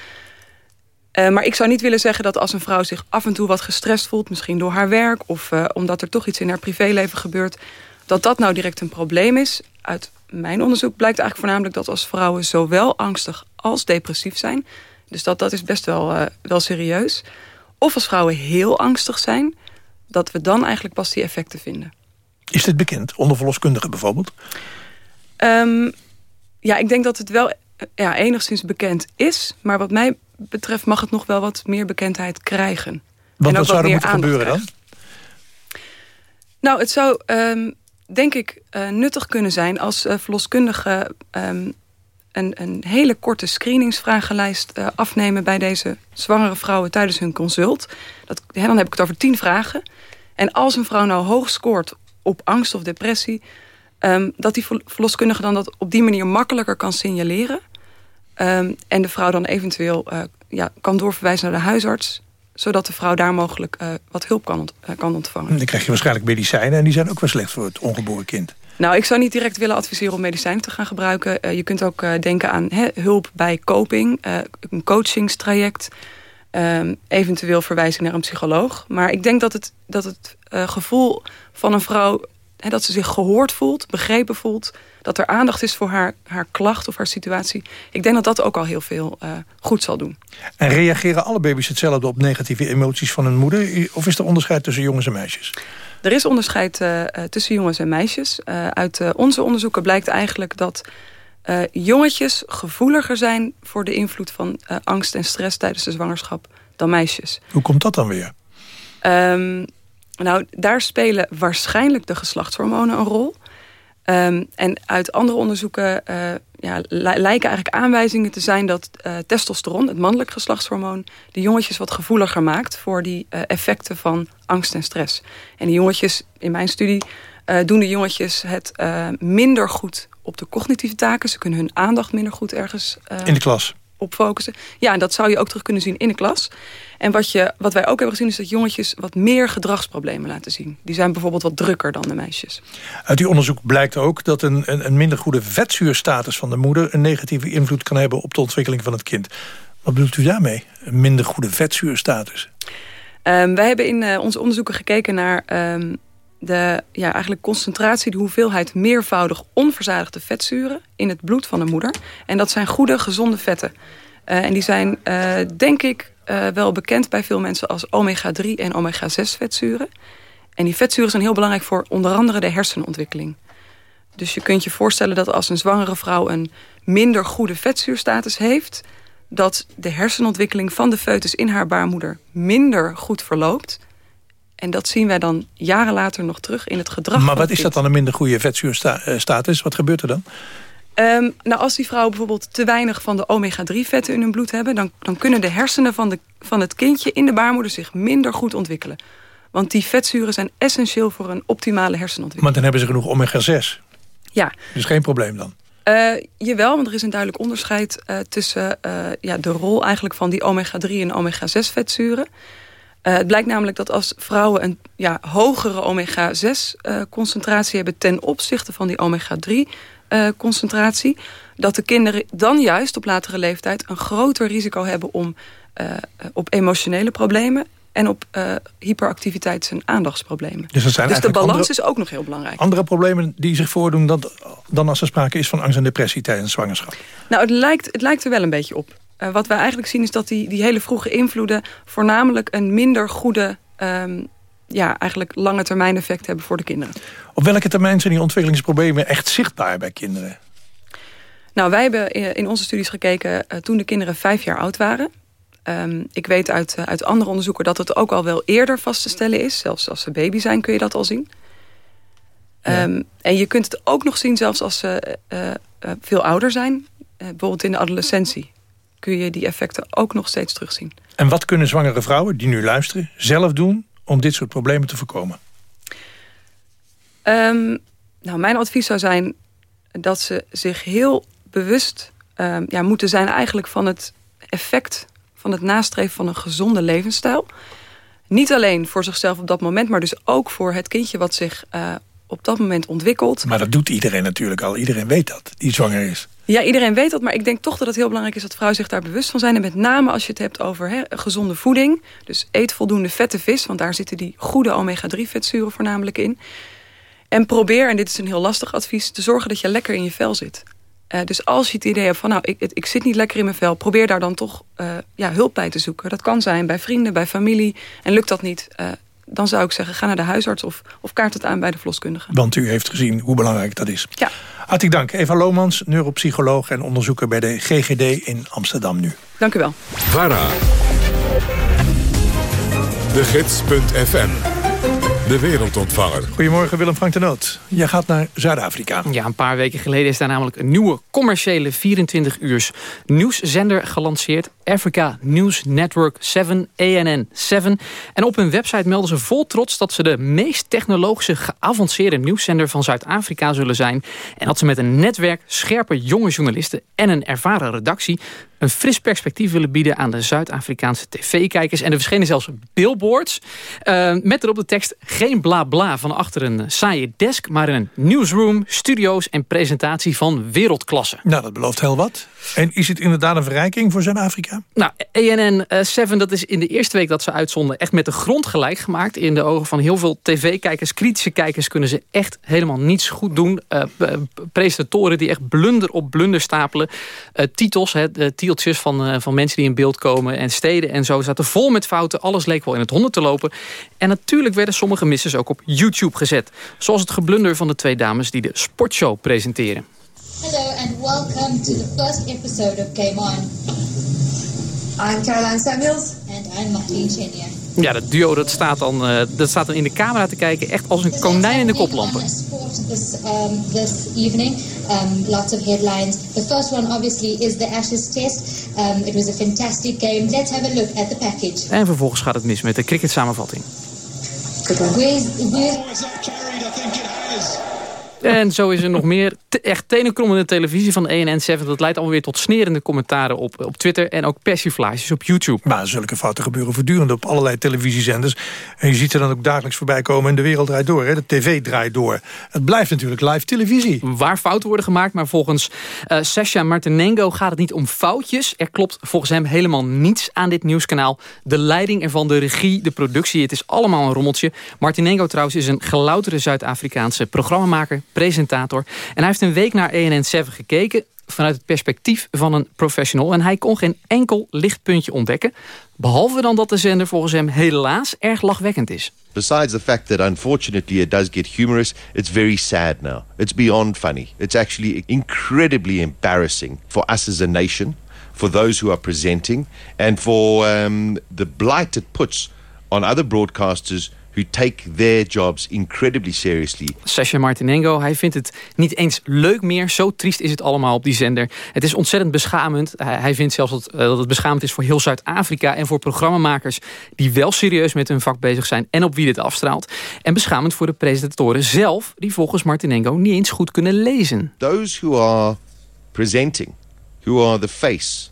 Uh, maar ik zou niet willen zeggen dat als een vrouw zich af en toe wat gestrest voelt... misschien door haar werk of uh, omdat er toch iets in haar privéleven gebeurt... dat dat nou direct een probleem is. Uit mijn onderzoek blijkt eigenlijk voornamelijk dat als vrouwen... zowel angstig als depressief zijn. Dus dat, dat is best wel, uh, wel serieus. Of als vrouwen heel angstig zijn... dat we dan eigenlijk pas die effecten vinden. Is dit bekend, onder verloskundigen bijvoorbeeld? Um, ja, ik denk dat het wel ja, enigszins bekend is. Maar wat mij betreft mag het nog wel wat meer bekendheid krijgen. Want wat zou er moeten gebeuren dan? Nou, het zou um, denk ik uh, nuttig kunnen zijn als uh, verloskundigen um, een, een, hele korte screeningsvragenlijst uh, afnemen bij deze zwangere vrouwen tijdens hun consult. Dat, hè, dan heb ik het over tien vragen. En als een vrouw nou hoog scoort op angst of depressie, um, dat die verloskundige dan dat op die manier makkelijker kan signaleren. Um, en de vrouw dan eventueel uh, ja, kan doorverwijzen naar de huisarts zodat de vrouw daar mogelijk uh, wat hulp kan, ont uh, kan ontvangen. Dan krijg je waarschijnlijk medicijnen... en die zijn ook wel slecht voor het ongeboren kind. Nou, ik zou niet direct willen adviseren om medicijnen te gaan gebruiken. Uh, je kunt ook denken aan hulp bij coping, een coachingstraject... Ehm, eventueel verwijzing naar een psycholoog. Maar ik denk dat het, dat het gevoel van een vrouw... dat ze zich gehoord voelt, begrepen voelt dat er aandacht is voor haar, haar klacht of haar situatie. Ik denk dat dat ook al heel veel uh, goed zal doen. En reageren alle baby's hetzelfde op negatieve emoties van hun moeder? Of is er onderscheid tussen jongens en meisjes? Er is onderscheid uh, tussen jongens en meisjes. Uh, uit onze onderzoeken blijkt eigenlijk dat jongetjes gevoeliger zijn... voor de invloed van angst en stress tijdens de zwangerschap dan meisjes. Hoe komt dat dan weer? Um, nou, daar spelen waarschijnlijk de geslachtshormonen een rol... Um, en uit andere onderzoeken uh, ja, lijken eigenlijk aanwijzingen te zijn dat uh, testosteron, het mannelijk geslachtshormoon, de jongetjes wat gevoeliger maakt voor die uh, effecten van angst en stress. En die jongetjes, in mijn studie, doen de jongetjes het minder goed op de cognitieve taken. Ze kunnen hun aandacht minder goed ergens... in de klas? Op focussen. Ja, en dat zou je ook terug kunnen zien in de klas. En wat, je, wat wij ook hebben gezien is dat jongetjes wat meer gedragsproblemen laten zien. Die zijn bijvoorbeeld wat drukker dan de meisjes. Uit die onderzoek blijkt ook dat een, een, een minder goede vetzuurstatus van de moeder... een negatieve invloed kan hebben op de ontwikkeling van het kind. Wat bedoelt u daarmee? Een minder goede vetzuurstatus? Um, wij hebben in uh, onze onderzoeken gekeken naar... Um, de ja, eigenlijk concentratie, de hoeveelheid meervoudig onverzadigde vetzuren in het bloed van de moeder. En dat zijn goede, gezonde vetten. Uh, en die zijn, uh, denk ik, uh, wel bekend bij veel mensen als omega-3 en omega-6 vetzuren. En die vetzuren zijn heel belangrijk voor onder andere de hersenontwikkeling. Dus je kunt je voorstellen dat als een zwangere vrouw een minder goede vetzuurstatus heeft... dat de hersenontwikkeling van de foetus in haar baarmoeder minder goed verloopt... En dat zien wij dan jaren later nog terug in het gedrag. Maar wat is dat dan een minder goede vetzuurstatus? Wat gebeurt er dan? Um, nou, als die vrouwen bijvoorbeeld te weinig van de omega-3-vetten in hun bloed hebben... Dan, dan kunnen de hersenen van, de, van het kindje in de baarmoeder zich minder goed ontwikkelen. Want die vetzuren zijn essentieel voor een optimale hersenontwikkeling. Maar dan hebben ze genoeg omega-6. Ja. Dus geen probleem dan? Uh, jawel, want er is een duidelijk onderscheid uh, tussen uh, ja, de rol eigenlijk van die omega-3 en omega-6 vetzuren. Uh, het blijkt namelijk dat als vrouwen een ja, hogere omega-6 uh, concentratie hebben ten opzichte van die omega-3... stroomconcentratie... dat de kinderen dan juist op latere leeftijd... een groter risico hebben om eh, op emotionele problemen en op uh, hyperactiviteits- en aandachtsproblemen. Dus, dat zijn dus de balans andere, is ook nog heel belangrijk. Andere problemen die zich voordoen dan, dan als er sprake is van angst en depressie tijdens zwangerschap? Nou, het lijkt, het lijkt er wel een beetje op. Uh, wat wij eigenlijk zien is dat die, die hele vroege invloeden... voornamelijk een minder goede, um, ja, eigenlijk lange termijn effect hebben voor de kinderen. Op welke termijn zijn die ontwikkelingsproblemen echt zichtbaar bij kinderen? Nou, wij hebben in onze studies gekeken uh, toen de kinderen vijf jaar oud waren. Um, ik weet uit, uh, uit andere onderzoeken dat het ook al wel eerder vast te stellen is. Zelfs als ze baby zijn kun je dat al zien. Ja. Um, en je kunt het ook nog zien zelfs als ze veel ouder zijn. bijvoorbeeld in de adolescentie kun je die effecten ook nog steeds terugzien. En wat kunnen zwangere vrouwen die nu luisteren zelf doen om dit soort problemen te voorkomen? Um, nou, mijn advies zou zijn dat ze zich heel bewust ja, moeten zijn eigenlijk van het effect van het nastreven van een gezonde levensstijl. Niet alleen voor zichzelf op dat moment, maar dus ook voor het kindje wat zich uh, op dat moment ontwikkelt. Maar dat doet iedereen natuurlijk al. Iedereen weet dat, die zwanger is. Ja, iedereen weet dat, maar ik denk toch dat het heel belangrijk is dat vrouwen zich daar bewust van zijn. En met name als je het hebt over gezonde voeding. Dus eet voldoende vette vis, want daar zitten die goede omega-3 vetzuren voornamelijk in. En probeer, en dit is een heel lastig advies, te zorgen dat je lekker in je vel zit. Uh, dus als je het idee hebt van, nou, ik, ik zit niet lekker in mijn vel... probeer daar dan toch uh, ja, hulp bij te zoeken. Dat kan zijn bij vrienden, bij familie. En lukt dat niet, uh, dan zou ik zeggen... ga naar de huisarts of, of kaart het aan bij de verloskundige. Want u heeft gezien hoe belangrijk dat is. Ja. Hartelijk dank. Eva Lomans, neuropsycholoog en onderzoeker bij de GGD in Amsterdam nu. Dank u wel. VARA. De Gids.fm. De wereldontvanger. Goedemorgen Willem Frank de Noot. Jij gaat naar Zuid-Afrika. Ja, een paar weken geleden is daar namelijk een nieuwe commerciële 24-uurs nieuwszender gelanceerd. Africa News Network 7, ANN 7. En op hun website melden ze vol trots dat ze de meest technologische geavanceerde nieuwszender van Zuid-Afrika zullen zijn. En dat ze met een netwerk scherpe jonge journalisten en een ervaren redactie een fris perspectief willen bieden aan de Zuid-Afrikaanse tv-kijkers. En er verschenen zelfs billboards uh, met erop de tekst... geen bla bla van achter een saaie desk... maar een newsroom, studio's en presentatie van wereldklasse. Nou, dat belooft heel wat. En is het inderdaad een verrijking voor Zuid-Afrika? Nou, ANN 7, dat is in de eerste week dat ze uitzonden... echt met de grond gelijk gemaakt. In de ogen van heel veel tv-kijkers, kritische kijkers... kunnen ze echt helemaal niets goed doen. Uh, presentatoren die echt blunder op blunder stapelen. Uh, titels, hè, de van, uh, van mensen die in beeld komen... en steden en zo zaten vol met fouten. Alles leek wel in het honderd te lopen. En natuurlijk werden sommige missers ook op YouTube gezet. Zoals het geblunder van de twee dames die de sportshow presenteren. Hello and welcome to the first episode of Game On. I'm Caroline Samuels. And I'm Martine Chenier. Ja, dat duo dat staat, dan, uh, dat staat dan in de camera te kijken, echt als een konijn in de koplampen. This, um, this evening, um, lots of headlines. The first one obviously is the Ashes Test. Um, it was a fantastic game. Let's have a look at the package. En vervolgens gaat het mis met de cricket samenvatting. Where's, where... En zo is er nog meer te, echt tenenkrommende televisie van ENN7. Dat leidt alweer tot snerende commentaren op, op Twitter... en ook persiflages op YouTube. Maar zulke fouten gebeuren voortdurend op allerlei televisiezenders. En je ziet er dan ook dagelijks voorbij komen... en de wereld draait door, hè? de tv draait door. Het blijft natuurlijk live televisie. Waar fouten worden gemaakt, maar volgens uh, Sasha Martinengo... gaat het niet om foutjes. Er klopt volgens hem helemaal niets aan dit nieuwskanaal. De leiding ervan, de regie, de productie, het is allemaal een rommeltje. Martinengo trouwens is een geloutere Zuid-Afrikaanse programmamaker presentator. En hij heeft een week naar ENN7 gekeken vanuit het perspectief van een professional. En hij kon geen enkel lichtpuntje ontdekken. Behalve dan dat de zender volgens hem helaas erg lachwekkend is. Besides the fact that unfortunately it does get humorous, it's very sad now. It's beyond funny. It's actually incredibly embarrassing for us as a nation, for those who are presenting, and for um, the blight it puts on other broadcasters who take their jobs incredibly seriously. Sasha Martinengo, hij vindt het niet eens leuk meer. Zo triest is het allemaal op die zender. Het is ontzettend beschamend. Hij vindt zelfs dat, dat het beschamend is voor heel Zuid-Afrika... en voor programmamakers die wel serieus met hun vak bezig zijn... en op wie dit afstraalt. En beschamend voor de presentatoren zelf... die volgens Martinengo niet eens goed kunnen lezen. Those who are presenting, who are the face...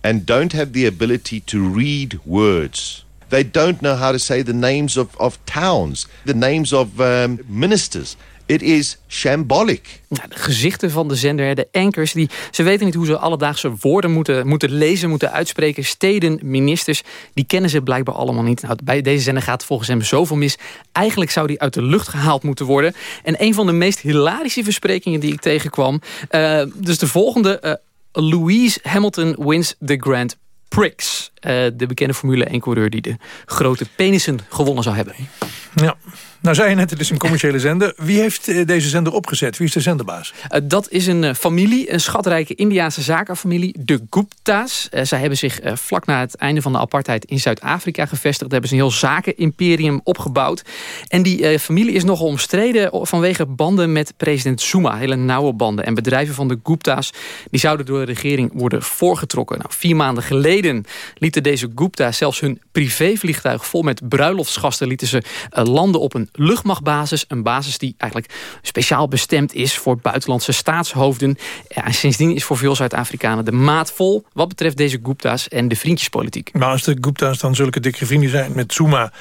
and don't have the ability to read words... They don't know how to say the names of, of towns, the names of um, ministers. It is shambolic. De gezichten van de zender, de anchors... Die, ze weten niet hoe ze alledaagse woorden moeten, moeten lezen, moeten uitspreken. Steden, ministers, die kennen ze blijkbaar allemaal niet. Nou, bij deze zender gaat volgens hem zoveel mis. Eigenlijk zou die uit de lucht gehaald moeten worden. En een van de meest hilarische versprekingen die ik tegenkwam... Uh, dus de volgende... Uh, Louise Hamilton wins the Grand Prix. Uh, de bekende Formule 1-coureur die de grote penissen gewonnen zou hebben. Ja, nou zei je net, het is een commerciële zender. Wie heeft uh, deze zender opgezet? Wie is de zenderbaas? Uh, dat is een familie, een schatrijke Indiaanse zakenfamilie, de Gupta's. zij hebben zich vlak na het einde van de apartheid in Zuid-Afrika gevestigd. Daar hebben ze een heel zakenimperium opgebouwd. En die familie is nogal omstreden vanwege banden met president Zuma. Hele nauwe banden. En bedrijven van de Gupta's die zouden door de regering worden voorgetrokken. Nou, vier maanden geleden lieten deze Gupta zelfs hun privévliegtuig vol met bruiloftsgasten lieten ze landen op een luchtmachtbasis. Een basis die eigenlijk speciaal bestemd is voor buitenlandse staatshoofden. En sindsdien is voor veel Zuid-Afrikanen de maat vol wat betreft deze Gupta's en de vriendjespolitiek. Maar als de Gupta's dan zulke dikke vrienden zijn met Zuma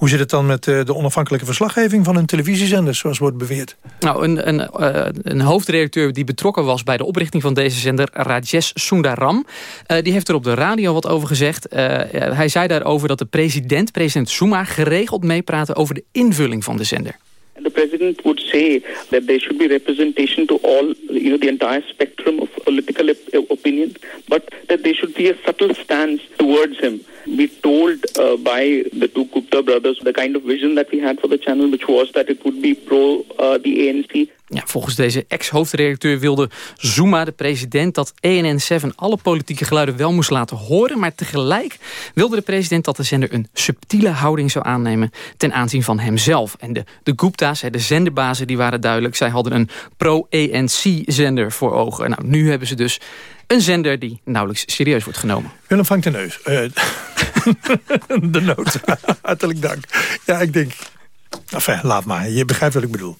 hoe zit het dan met eh, de onafhankelijke verslaggeving van een televisiezender, zoals wordt beweerd? Nou, een, een, uh, een hoofdredacteur die betrokken was bij de oprichting van deze zender, Rajesh Sundaram, uh, die heeft er op de radio wat over gezegd. hij zei daarover dat de president, president Zuma, geregeld meepraten over de invulling van de zender. The president would say that there should be representation to all, you know, the entire spectrum of political op- opinion, but that there should be a subtle stance towards him. We told uh, by the two Gupta brothers the kind of vision that we had for the channel, which was that it would be pro uh, the ANC. Ja, volgens deze ex-hoofdredacteur wilde Zuma, de president... dat ENN7 alle politieke geluiden wel moest laten horen... maar tegelijk wilde de president dat de zender een subtiele houding zou aannemen... ten aanzien van hemzelf. En de, de Gupta's, de zenderbazen, die waren duidelijk. Zij hadden een pro-ANC-zender voor ogen. Nou, nu hebben ze dus een zender die nauwelijks serieus wordt genomen. Willem vangt de neus. Uh, de nood. Hartelijk dank. Ja, ik denk... Laat maar. Je begrijpt wat ik bedoel.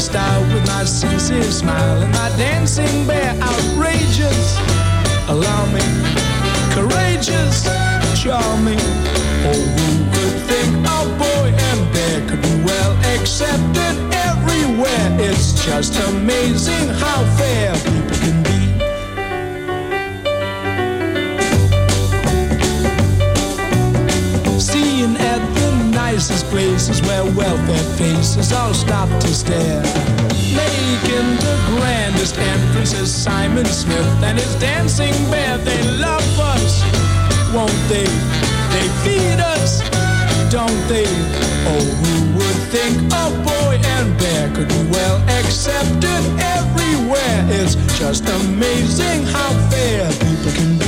Style with my sincere smile and my dancing bear outrageous alarming courageous charming. Oh who could think a boy and bear could be well accepted everywhere? It's just amazing how fair people can be nicest places where welfare faces all stop to stare. Making the grandest entrances, Simon Smith and his dancing bear. They love us, won't they? They feed us, don't they? Oh, who would think a boy and bear could be well accepted everywhere? It's just amazing how fair people can be.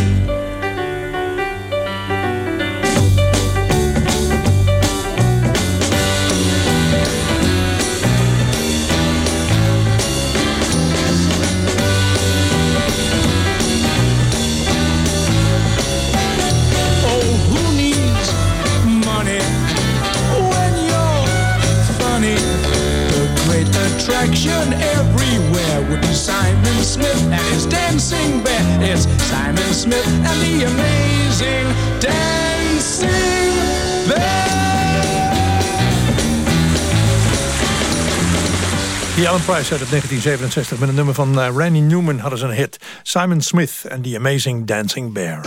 Attraction everywhere would be Simon Smith and his dancing bear. It's Simon Smith and the amazing dancing bear. Die Alan Price uit 1967 met een nummer van uh, Randy Newman hadden ze een hit. Simon Smith and the Amazing Dancing Bear.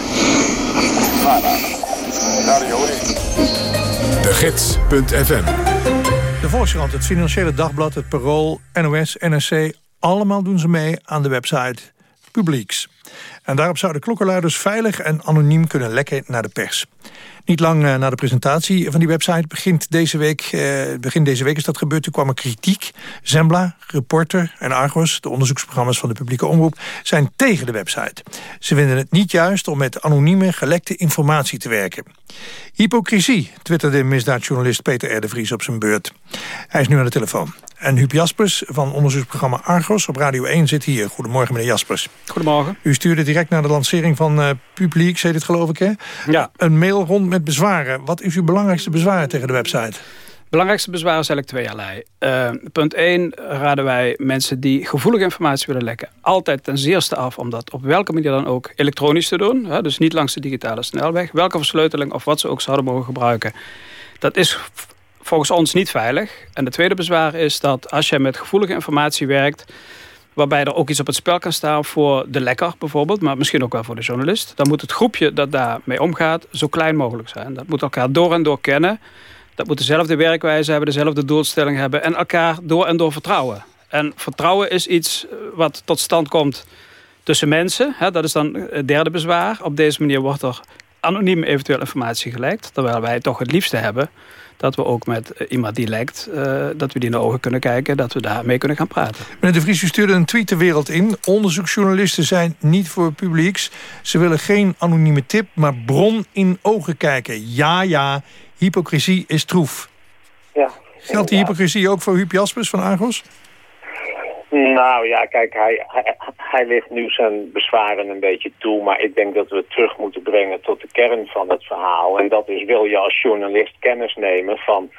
De Gids.fm de Volkskrant, het Financiële Dagblad, het Parool, NOS, NRC... allemaal doen ze mee aan de website Publieks. En daarop zouden klokkenluiders veilig en anoniem kunnen lekken naar de pers. Niet lang eh, na de presentatie van die website begint deze week, eh, begin deze week is dat gebeurd. Toen kwam kritiek. Zembla, Reporter en Argos, de onderzoeksprogramma's van de publieke omroep, zijn tegen de website. Ze vinden het niet juist om met anonieme, gelekte informatie te werken. Hypocrisie, twitterde misdaadjournalist Peter R. de Vries op zijn beurt. Hij is nu aan de telefoon. En Huub Jaspers van onderzoeksprogramma Argos op Radio 1 zit hier. Goedemorgen, meneer Jaspers. Goedemorgen. U stuurde direct na de lancering van uh, Publiek, zei dit geloof ik, hè? Ja. Een mail rond met bezwaren. Wat is uw belangrijkste bezwaar tegen de website? belangrijkste bezwaren zijn eigenlijk tweeërlei. Uh, punt 1 raden wij mensen die gevoelige informatie willen lekken... altijd ten zeerste af om dat op welke manier dan ook elektronisch te doen. Hè, dus niet langs de digitale snelweg. Welke versleuteling of wat ze ook zouden mogen gebruiken. Dat is volgens ons niet veilig. En de tweede bezwaar is dat als je met gevoelige informatie werkt waarbij er ook iets op het spel kan staan voor de lekker bijvoorbeeld... maar misschien ook wel voor de journalist... dan moet het groepje dat daarmee omgaat zo klein mogelijk zijn. Dat moet elkaar door en door kennen. Dat moet dezelfde werkwijze hebben, dezelfde doelstelling hebben... en elkaar door en door vertrouwen. En vertrouwen is iets eh, wat tot stand komt tussen mensen. Dat is dan het derde bezwaar. Op deze manier wordt er anoniem eventueel informatie gelekt... terwijl wij toch het liefste hebben dat we ook met eh, iemand die lekt, uh, dat we die in de ogen kunnen kijken... dat we daarmee kunnen gaan praten. Meneer De Vries, u stuurde een tweet de wereld in. Onderzoeksjournalisten zijn niet voor publieks. Ze willen geen anonieme tip, maar bron in ogen kijken. Ja, ja, hypocrisie is troef. Ja, Geldt die hypocrisie ook voor Huub Jaspers van Argos? Nou ja, kijk, hij, hij, hij ligt nu zijn bezwaren een beetje toe. Maar ik denk dat we het terug moeten brengen tot de kern van het verhaal. En dat is, wil je als journalist kennis nemen van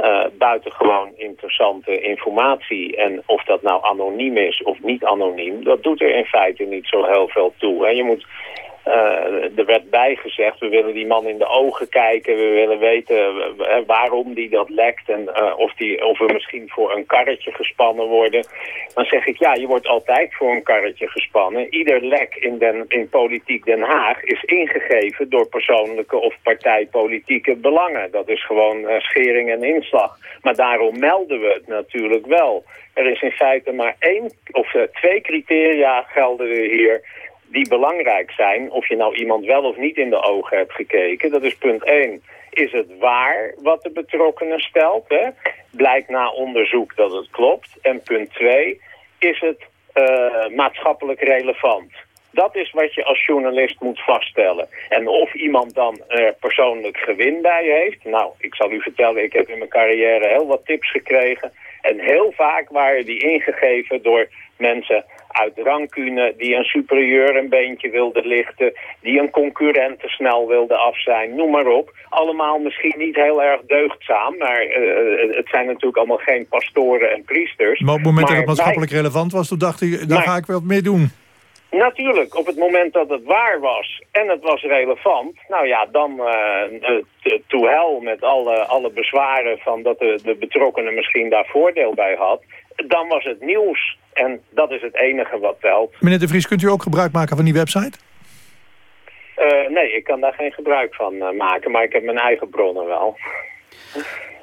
uh, buitengewoon interessante informatie. En of dat nou anoniem is of niet anoniem, dat doet er in feite niet zo heel veel toe. En je moet er werd bijgezegd, we willen die man in de ogen kijken. We willen weten uh, waarom die dat lekt. En of, die, of we misschien voor een karretje gespannen worden. Dan zeg ik, ja, je wordt altijd voor een karretje gespannen. Ieder lek in, den, in politiek Den Haag is ingegeven door persoonlijke of partijpolitieke belangen. Dat is gewoon schering en inslag. Maar daarom melden we het natuurlijk wel. Er is in feite maar één of twee criteria gelden hier die belangrijk zijn. Of je nou iemand wel of niet in de ogen hebt gekeken. Dat is punt 1. Is het waar wat de betrokkenen stelt? Hè? Blijkt na onderzoek dat het klopt. En punt 2. Is het uh, maatschappelijk relevant? Dat is wat je als journalist moet vaststellen. En of iemand dan uh, persoonlijk gewin bij heeft. Nou, ik zal u vertellen, ik heb in mijn carrière heel wat tips gekregen. En heel vaak waren die ingegeven door mensen uit rancune, die een superieur een beentje wilde lichten, die een concurrent te snel wilde af zijn, noem maar op. Allemaal misschien niet heel erg deugdzaam, maar uh, het zijn natuurlijk allemaal geen pastoren en priesters. Maar op het moment maar dat het maatschappelijk relevant was, toen dacht hij, daar ga ik wel mee doen. Natuurlijk, op het moment dat het waar was en het was relevant, nou ja, dan uh, to hell met alle, alle bezwaren van dat de, de betrokkenen misschien daar voordeel bij had, dan was het nieuws. En dat is het enige wat telt. Meneer De Vries, kunt u ook gebruik maken van die website? Uh, nee, ik kan daar geen gebruik van uh, maken, maar ik heb mijn eigen bronnen wel.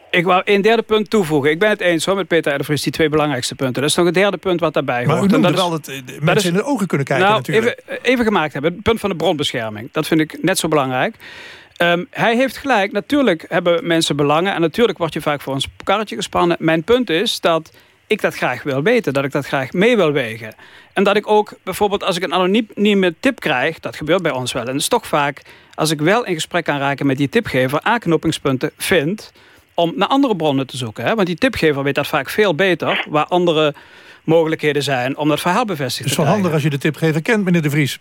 Ik wou een derde punt toevoegen. Ik ben het eens hoor, met Peter de Vries, die twee belangrijkste punten. Dat is nog een derde punt wat daarbij maar hoort. Maar u noemde wel dat de mensen is, in de ogen kunnen kijken nou, natuurlijk. Even, even gemaakt hebben, het punt van de bronbescherming. Dat vind ik net zo belangrijk. Um, hij heeft gelijk, natuurlijk hebben mensen belangen... en natuurlijk word je vaak voor een karretje gespannen. Mijn punt is dat ik dat graag wil weten, dat ik dat graag mee wil wegen. En dat ik ook bijvoorbeeld als ik een anonieme tip krijg... dat gebeurt bij ons wel, en dat is toch vaak... als ik wel in gesprek kan raken met die tipgever... aanknopingspunten vind om naar andere bronnen te zoeken. Hè? Want die tipgever weet dat vaak veel beter... waar andere mogelijkheden zijn om dat verhaal bevestigd te krijgen. Het is wel handig als je de tipgever kent, meneer De Vries.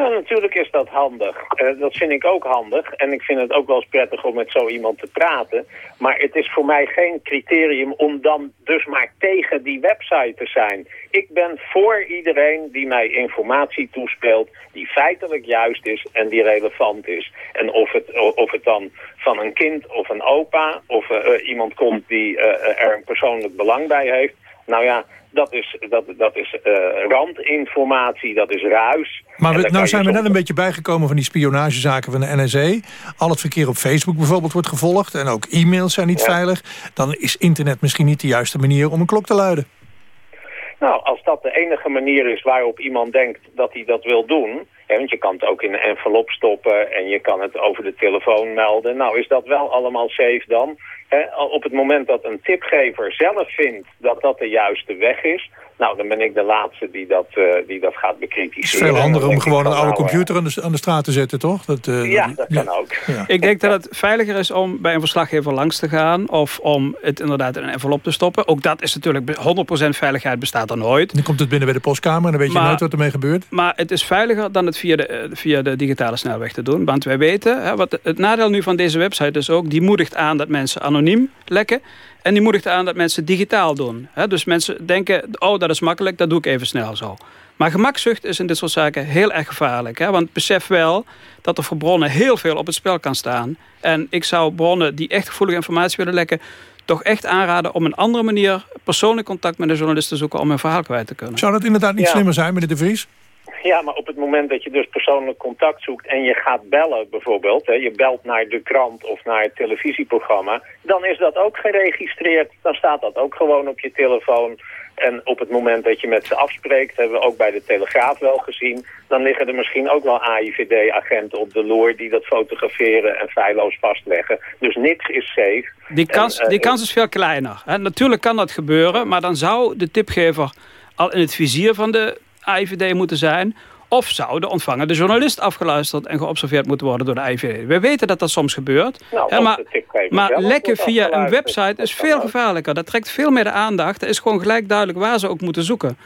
Ja, natuurlijk is dat handig. Uh, dat vind ik ook handig. En ik vind het ook wel eens prettig om met zo iemand te praten. Maar het is voor mij geen criterium om dan dus maar tegen die website te zijn. Ik ben voor iedereen die mij informatie toespeelt... die feitelijk juist is en die relevant is. En of het, of het dan van een kind of een opa... of uh, iemand komt die er een persoonlijk belang bij heeft... nou ja, dat is, dat, dat is uh, randinformatie, dat is ruis. Maar we, nou zijn we net een beetje bijgekomen van die spionagezaken van de NSE. Al het verkeer op Facebook bijvoorbeeld wordt gevolgd... en ook e-mails zijn niet ja. veilig. Dan is internet misschien niet de juiste manier om een klok te luiden. Nou, als dat de enige manier is waarop iemand denkt dat hij dat wil doen... Hè, want je kan het ook in een envelop stoppen en je kan het over de telefoon melden... nou, is dat wel allemaal safe dan? Op het moment dat een tipgever zelf vindt dat dat de juiste weg is... Nou, dan ben ik de laatste die dat, eh, die dat gaat Het is bekritiseren. veel handiger dan om gewoon een oude nou, eh, computer aan de, aan de straat te zetten, toch? Dat, eh, Ja, dat kan ook. Ik denk dat het veiliger is om bij een verslaggever langs te gaan... of om het inderdaad in een envelop te stoppen. Ook dat is natuurlijk... 100% veiligheid bestaat er nooit. Dan komt het binnen bij de postkamer en dan weet je Maar- nooit wat ermee gebeurt. Maar het is veiliger dan het via de, via de digitale snelweg te doen. Want wij weten, hè, wat het nadeel nu van deze website is ook... die moedigt aan dat mensen anoniem lekken... en die moedigt aan dat mensen digitaal doen. Hè, dus mensen denken, oh dat is makkelijk, dat doe ik even snel zo. Maar gemakzucht is in dit soort zaken heel erg gevaarlijk. Hè? Want besef wel dat er voor bronnen heel veel op het spel kan staan. En ik zou bronnen die echt gevoelige informatie willen lekken... toch echt aanraden om een andere manier persoonlijk contact met een journalist te zoeken... om hun verhaal kwijt te kunnen. Zou dat inderdaad niet Ja. slimmer zijn, meneer De Vries? Ja, maar op het moment dat je dus persoonlijk contact zoekt en je gaat bellen bijvoorbeeld, hè, je belt naar de krant of naar het televisieprogramma, dan is dat ook geregistreerd. Dan staat dat ook gewoon op je telefoon. En op het moment dat je met ze afspreekt, hebben we ook bij de Telegraaf wel gezien, dan liggen er misschien ook wel AIVD-agenten op de loer die dat fotograferen en feilloos vastleggen. Dus niks is safe. Die kans, En, eh, die kans is veel kleiner. Hè. Natuurlijk kan dat gebeuren, maar dan zou de tipgever al in het vizier van de AIVD moeten zijn. Of zou de ontvangende journalist afgeluisterd en geobserveerd moeten worden door de AIVD. We weten dat dat soms gebeurt. Nou, Hè, maar de maar lekken via een website is veel gevaarlijker. Dat trekt veel meer de aandacht. Er is gewoon gelijk duidelijk waar ze ook moeten zoeken.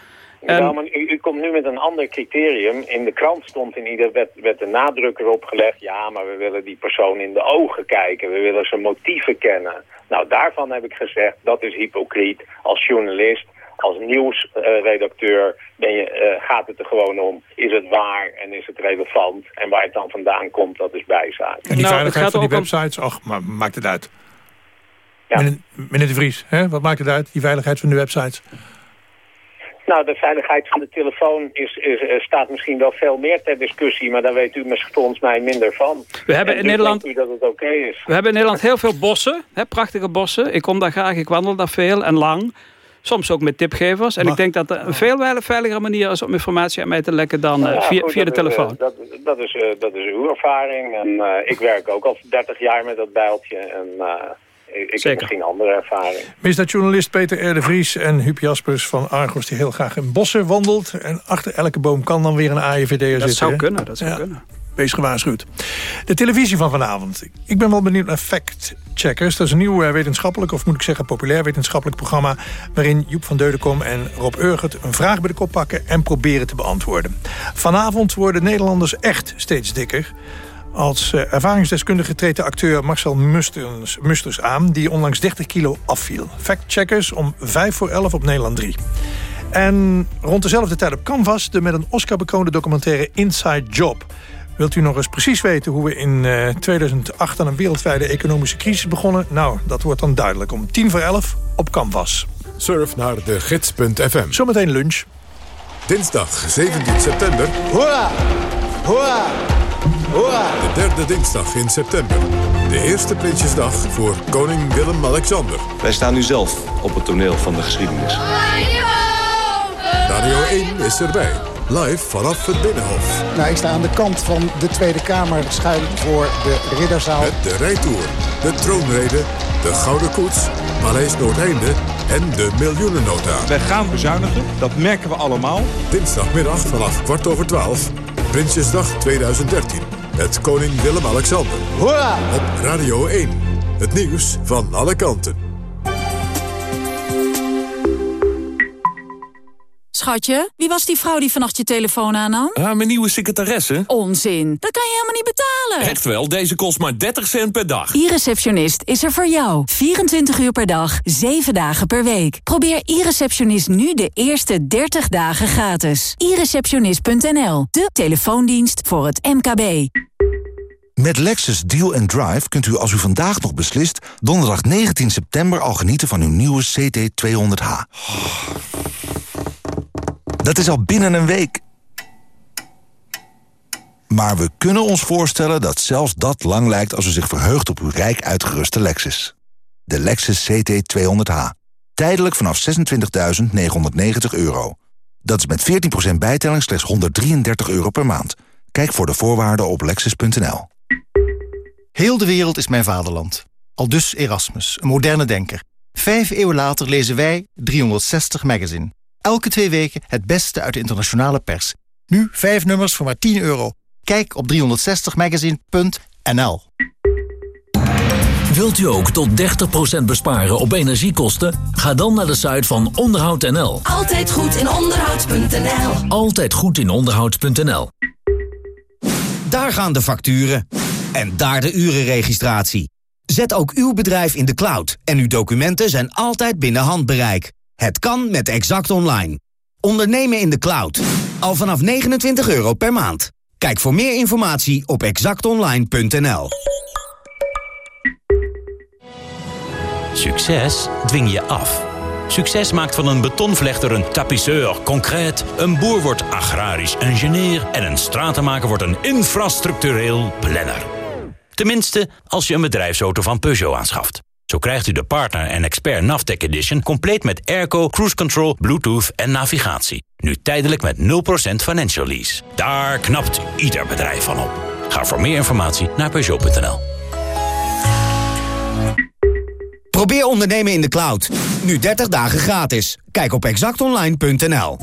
En- Ja, maar u, u komt nu met een ander criterium. In de krant stond in ieder werd, werd de nadruk erop gelegd... ja, maar we willen die persoon in de ogen kijken. We willen zijn motieven kennen. Nou, daarvan heb ik gezegd, dat is hypocriet. Als journalist, als nieuwsredacteur ben je, eh, gaat het er gewoon om... is het waar en is het relevant? En waar het dan vandaan komt, dat is bijzaak. En die veiligheid van die websites, ach, maar maakt het uit. Meneer, meneer De Vries, hè, wat maakt het uit, die veiligheid van de websites? Nou, de veiligheid van de telefoon is, is, eh, staat misschien wel veel meer ter discussie... maar daar weet u volgens mij minder van. We hebben En in dus Nederland- u dat het oké is. We hebben in Nederland heel veel bossen, hè, prachtige bossen. Ik kom daar graag, ik wandel daar veel en lang. Soms ook met tipgevers. En ik denk dat er een veel veiligere manier is om informatie aan mij te lekken dan eh, Nou ja, via, goed, via de is, eh, telefoon. Dat, dat, is, eh, dat is uw ervaring. En eh, ik werk ook al 30 jaar met dat bijltje. En eh, ik, ik heb misschien andere ervaring. Misdaadjournalist Peter R. de Vries en Huub Jaspers van Argos... die heel graag in bossen wandelt. En achter elke boom kan dan weer een AIVD'er zitten. Dat zou hè? kunnen, dat zou Ja. kunnen. Wees gewaarschuwd. De televisie van vanavond. Ik ben wel benieuwd naar Fact Checkers. Dat is een nieuw eh, wetenschappelijk, of moet ik zeggen populair wetenschappelijk programma... waarin Joep van Deudekom en Rob Urgert een vraag bij de kop pakken... en proberen te beantwoorden. Vanavond worden Nederlanders echt steeds dikker. Als eh, ervaringsdeskundige treedt de acteur Marcel Musters, Musters aan... die onlangs 30 kilo afviel. Fact Checkers om 5 voor 11 op Nederland 3. En rond dezelfde tijd op Canvas... de met een Oscar bekroonde documentaire Inside Job... Wilt u nog eens precies weten hoe we in eh, 2008 aan een wereldwijde economische crisis begonnen? Nou, dat wordt dan duidelijk om 10 voor 11 op Canvas. Surf naar de gids.fm. Zometeen lunch. Dinsdag 17 september. Hoera! Hoera! Hoera! De derde dinsdag in september. De eerste Prinsjesdag voor koning Willem-Alexander. Wij staan nu zelf op het toneel van de geschiedenis. Radio 1 is erbij. Live vanaf het Binnenhof. Nou, ik sta aan de kant van de Tweede Kamer schuin voor de Ridderzaal. Met de rijtour, de troonrede, de Gouden Koets, Paleis Noordeinde en de miljoenennota. Wij gaan bezuinigen, dat merken we allemaal. Dinsdagmiddag vanaf kwart over twaalf. Prinsjesdag 2013. Met koning Willem-Alexander. Hoera! Op Radio 1. Het nieuws van alle kanten. Schatje, wie was die vrouw die vannacht je telefoon aannam? Ah, mijn nieuwe secretaresse. Onzin, dat kan je helemaal niet betalen. Echt wel, deze kost maar 30 cent per dag. E-receptionist is er voor jou. 24 uur per dag, 7 dagen per week. Probeer e-receptionist nu de eerste 30 dagen gratis. e-receptionist.nl, de telefoondienst voor het MKB. Met Lexus Deal and Drive kunt u als u vandaag nog beslist... donderdag 19 september al genieten van uw nieuwe CT200H. Dat is al binnen een week. Maar we kunnen ons voorstellen dat zelfs dat lang lijkt... als u zich verheugt op uw rijk uitgeruste Lexus. De Lexus CT200H. Tijdelijk vanaf 26.990 euro. Dat is met 14% bijtelling slechts 133 euro per maand. Kijk voor de voorwaarden op lexus.nl. Heel de wereld is mijn vaderland. Aldus Erasmus, een moderne denker. Vijf eeuwen later lezen wij 360 Magazine. Elke twee weken het beste uit de internationale pers. Nu vijf nummers voor maar 10 euro. Kijk op 360magazine.nl Wilt u ook tot 30% besparen op energiekosten? Ga dan naar de site van onderhoud.nl. Altijd goed in onderhoud.nl. Altijd goed in onderhoud.nl. Daar gaan de facturen. En daar de urenregistratie. Zet ook uw bedrijf in de cloud en uw documenten zijn altijd binnen handbereik. Het kan met Exact Online. Ondernemen in de cloud. Al vanaf 29 euro per maand. Kijk voor meer informatie op exactonline.nl. Succes dwing je af. Succes maakt van een betonvlechter een tapisseur concreet... een boer wordt agrarisch ingenieur... en een stratenmaker wordt een infrastructureel planner. Tenminste, als je een bedrijfsauto van Peugeot aanschaft. Zo krijgt u de Partner en Expert Navtec Edition... compleet met airco, cruise control, bluetooth en navigatie. Nu tijdelijk met 0% financial lease. Daar knapt ieder bedrijf van op. Ga voor meer informatie naar Peugeot.nl. Probeer ondernemen in de cloud. Nu 30 dagen gratis. Kijk op exactonline.nl.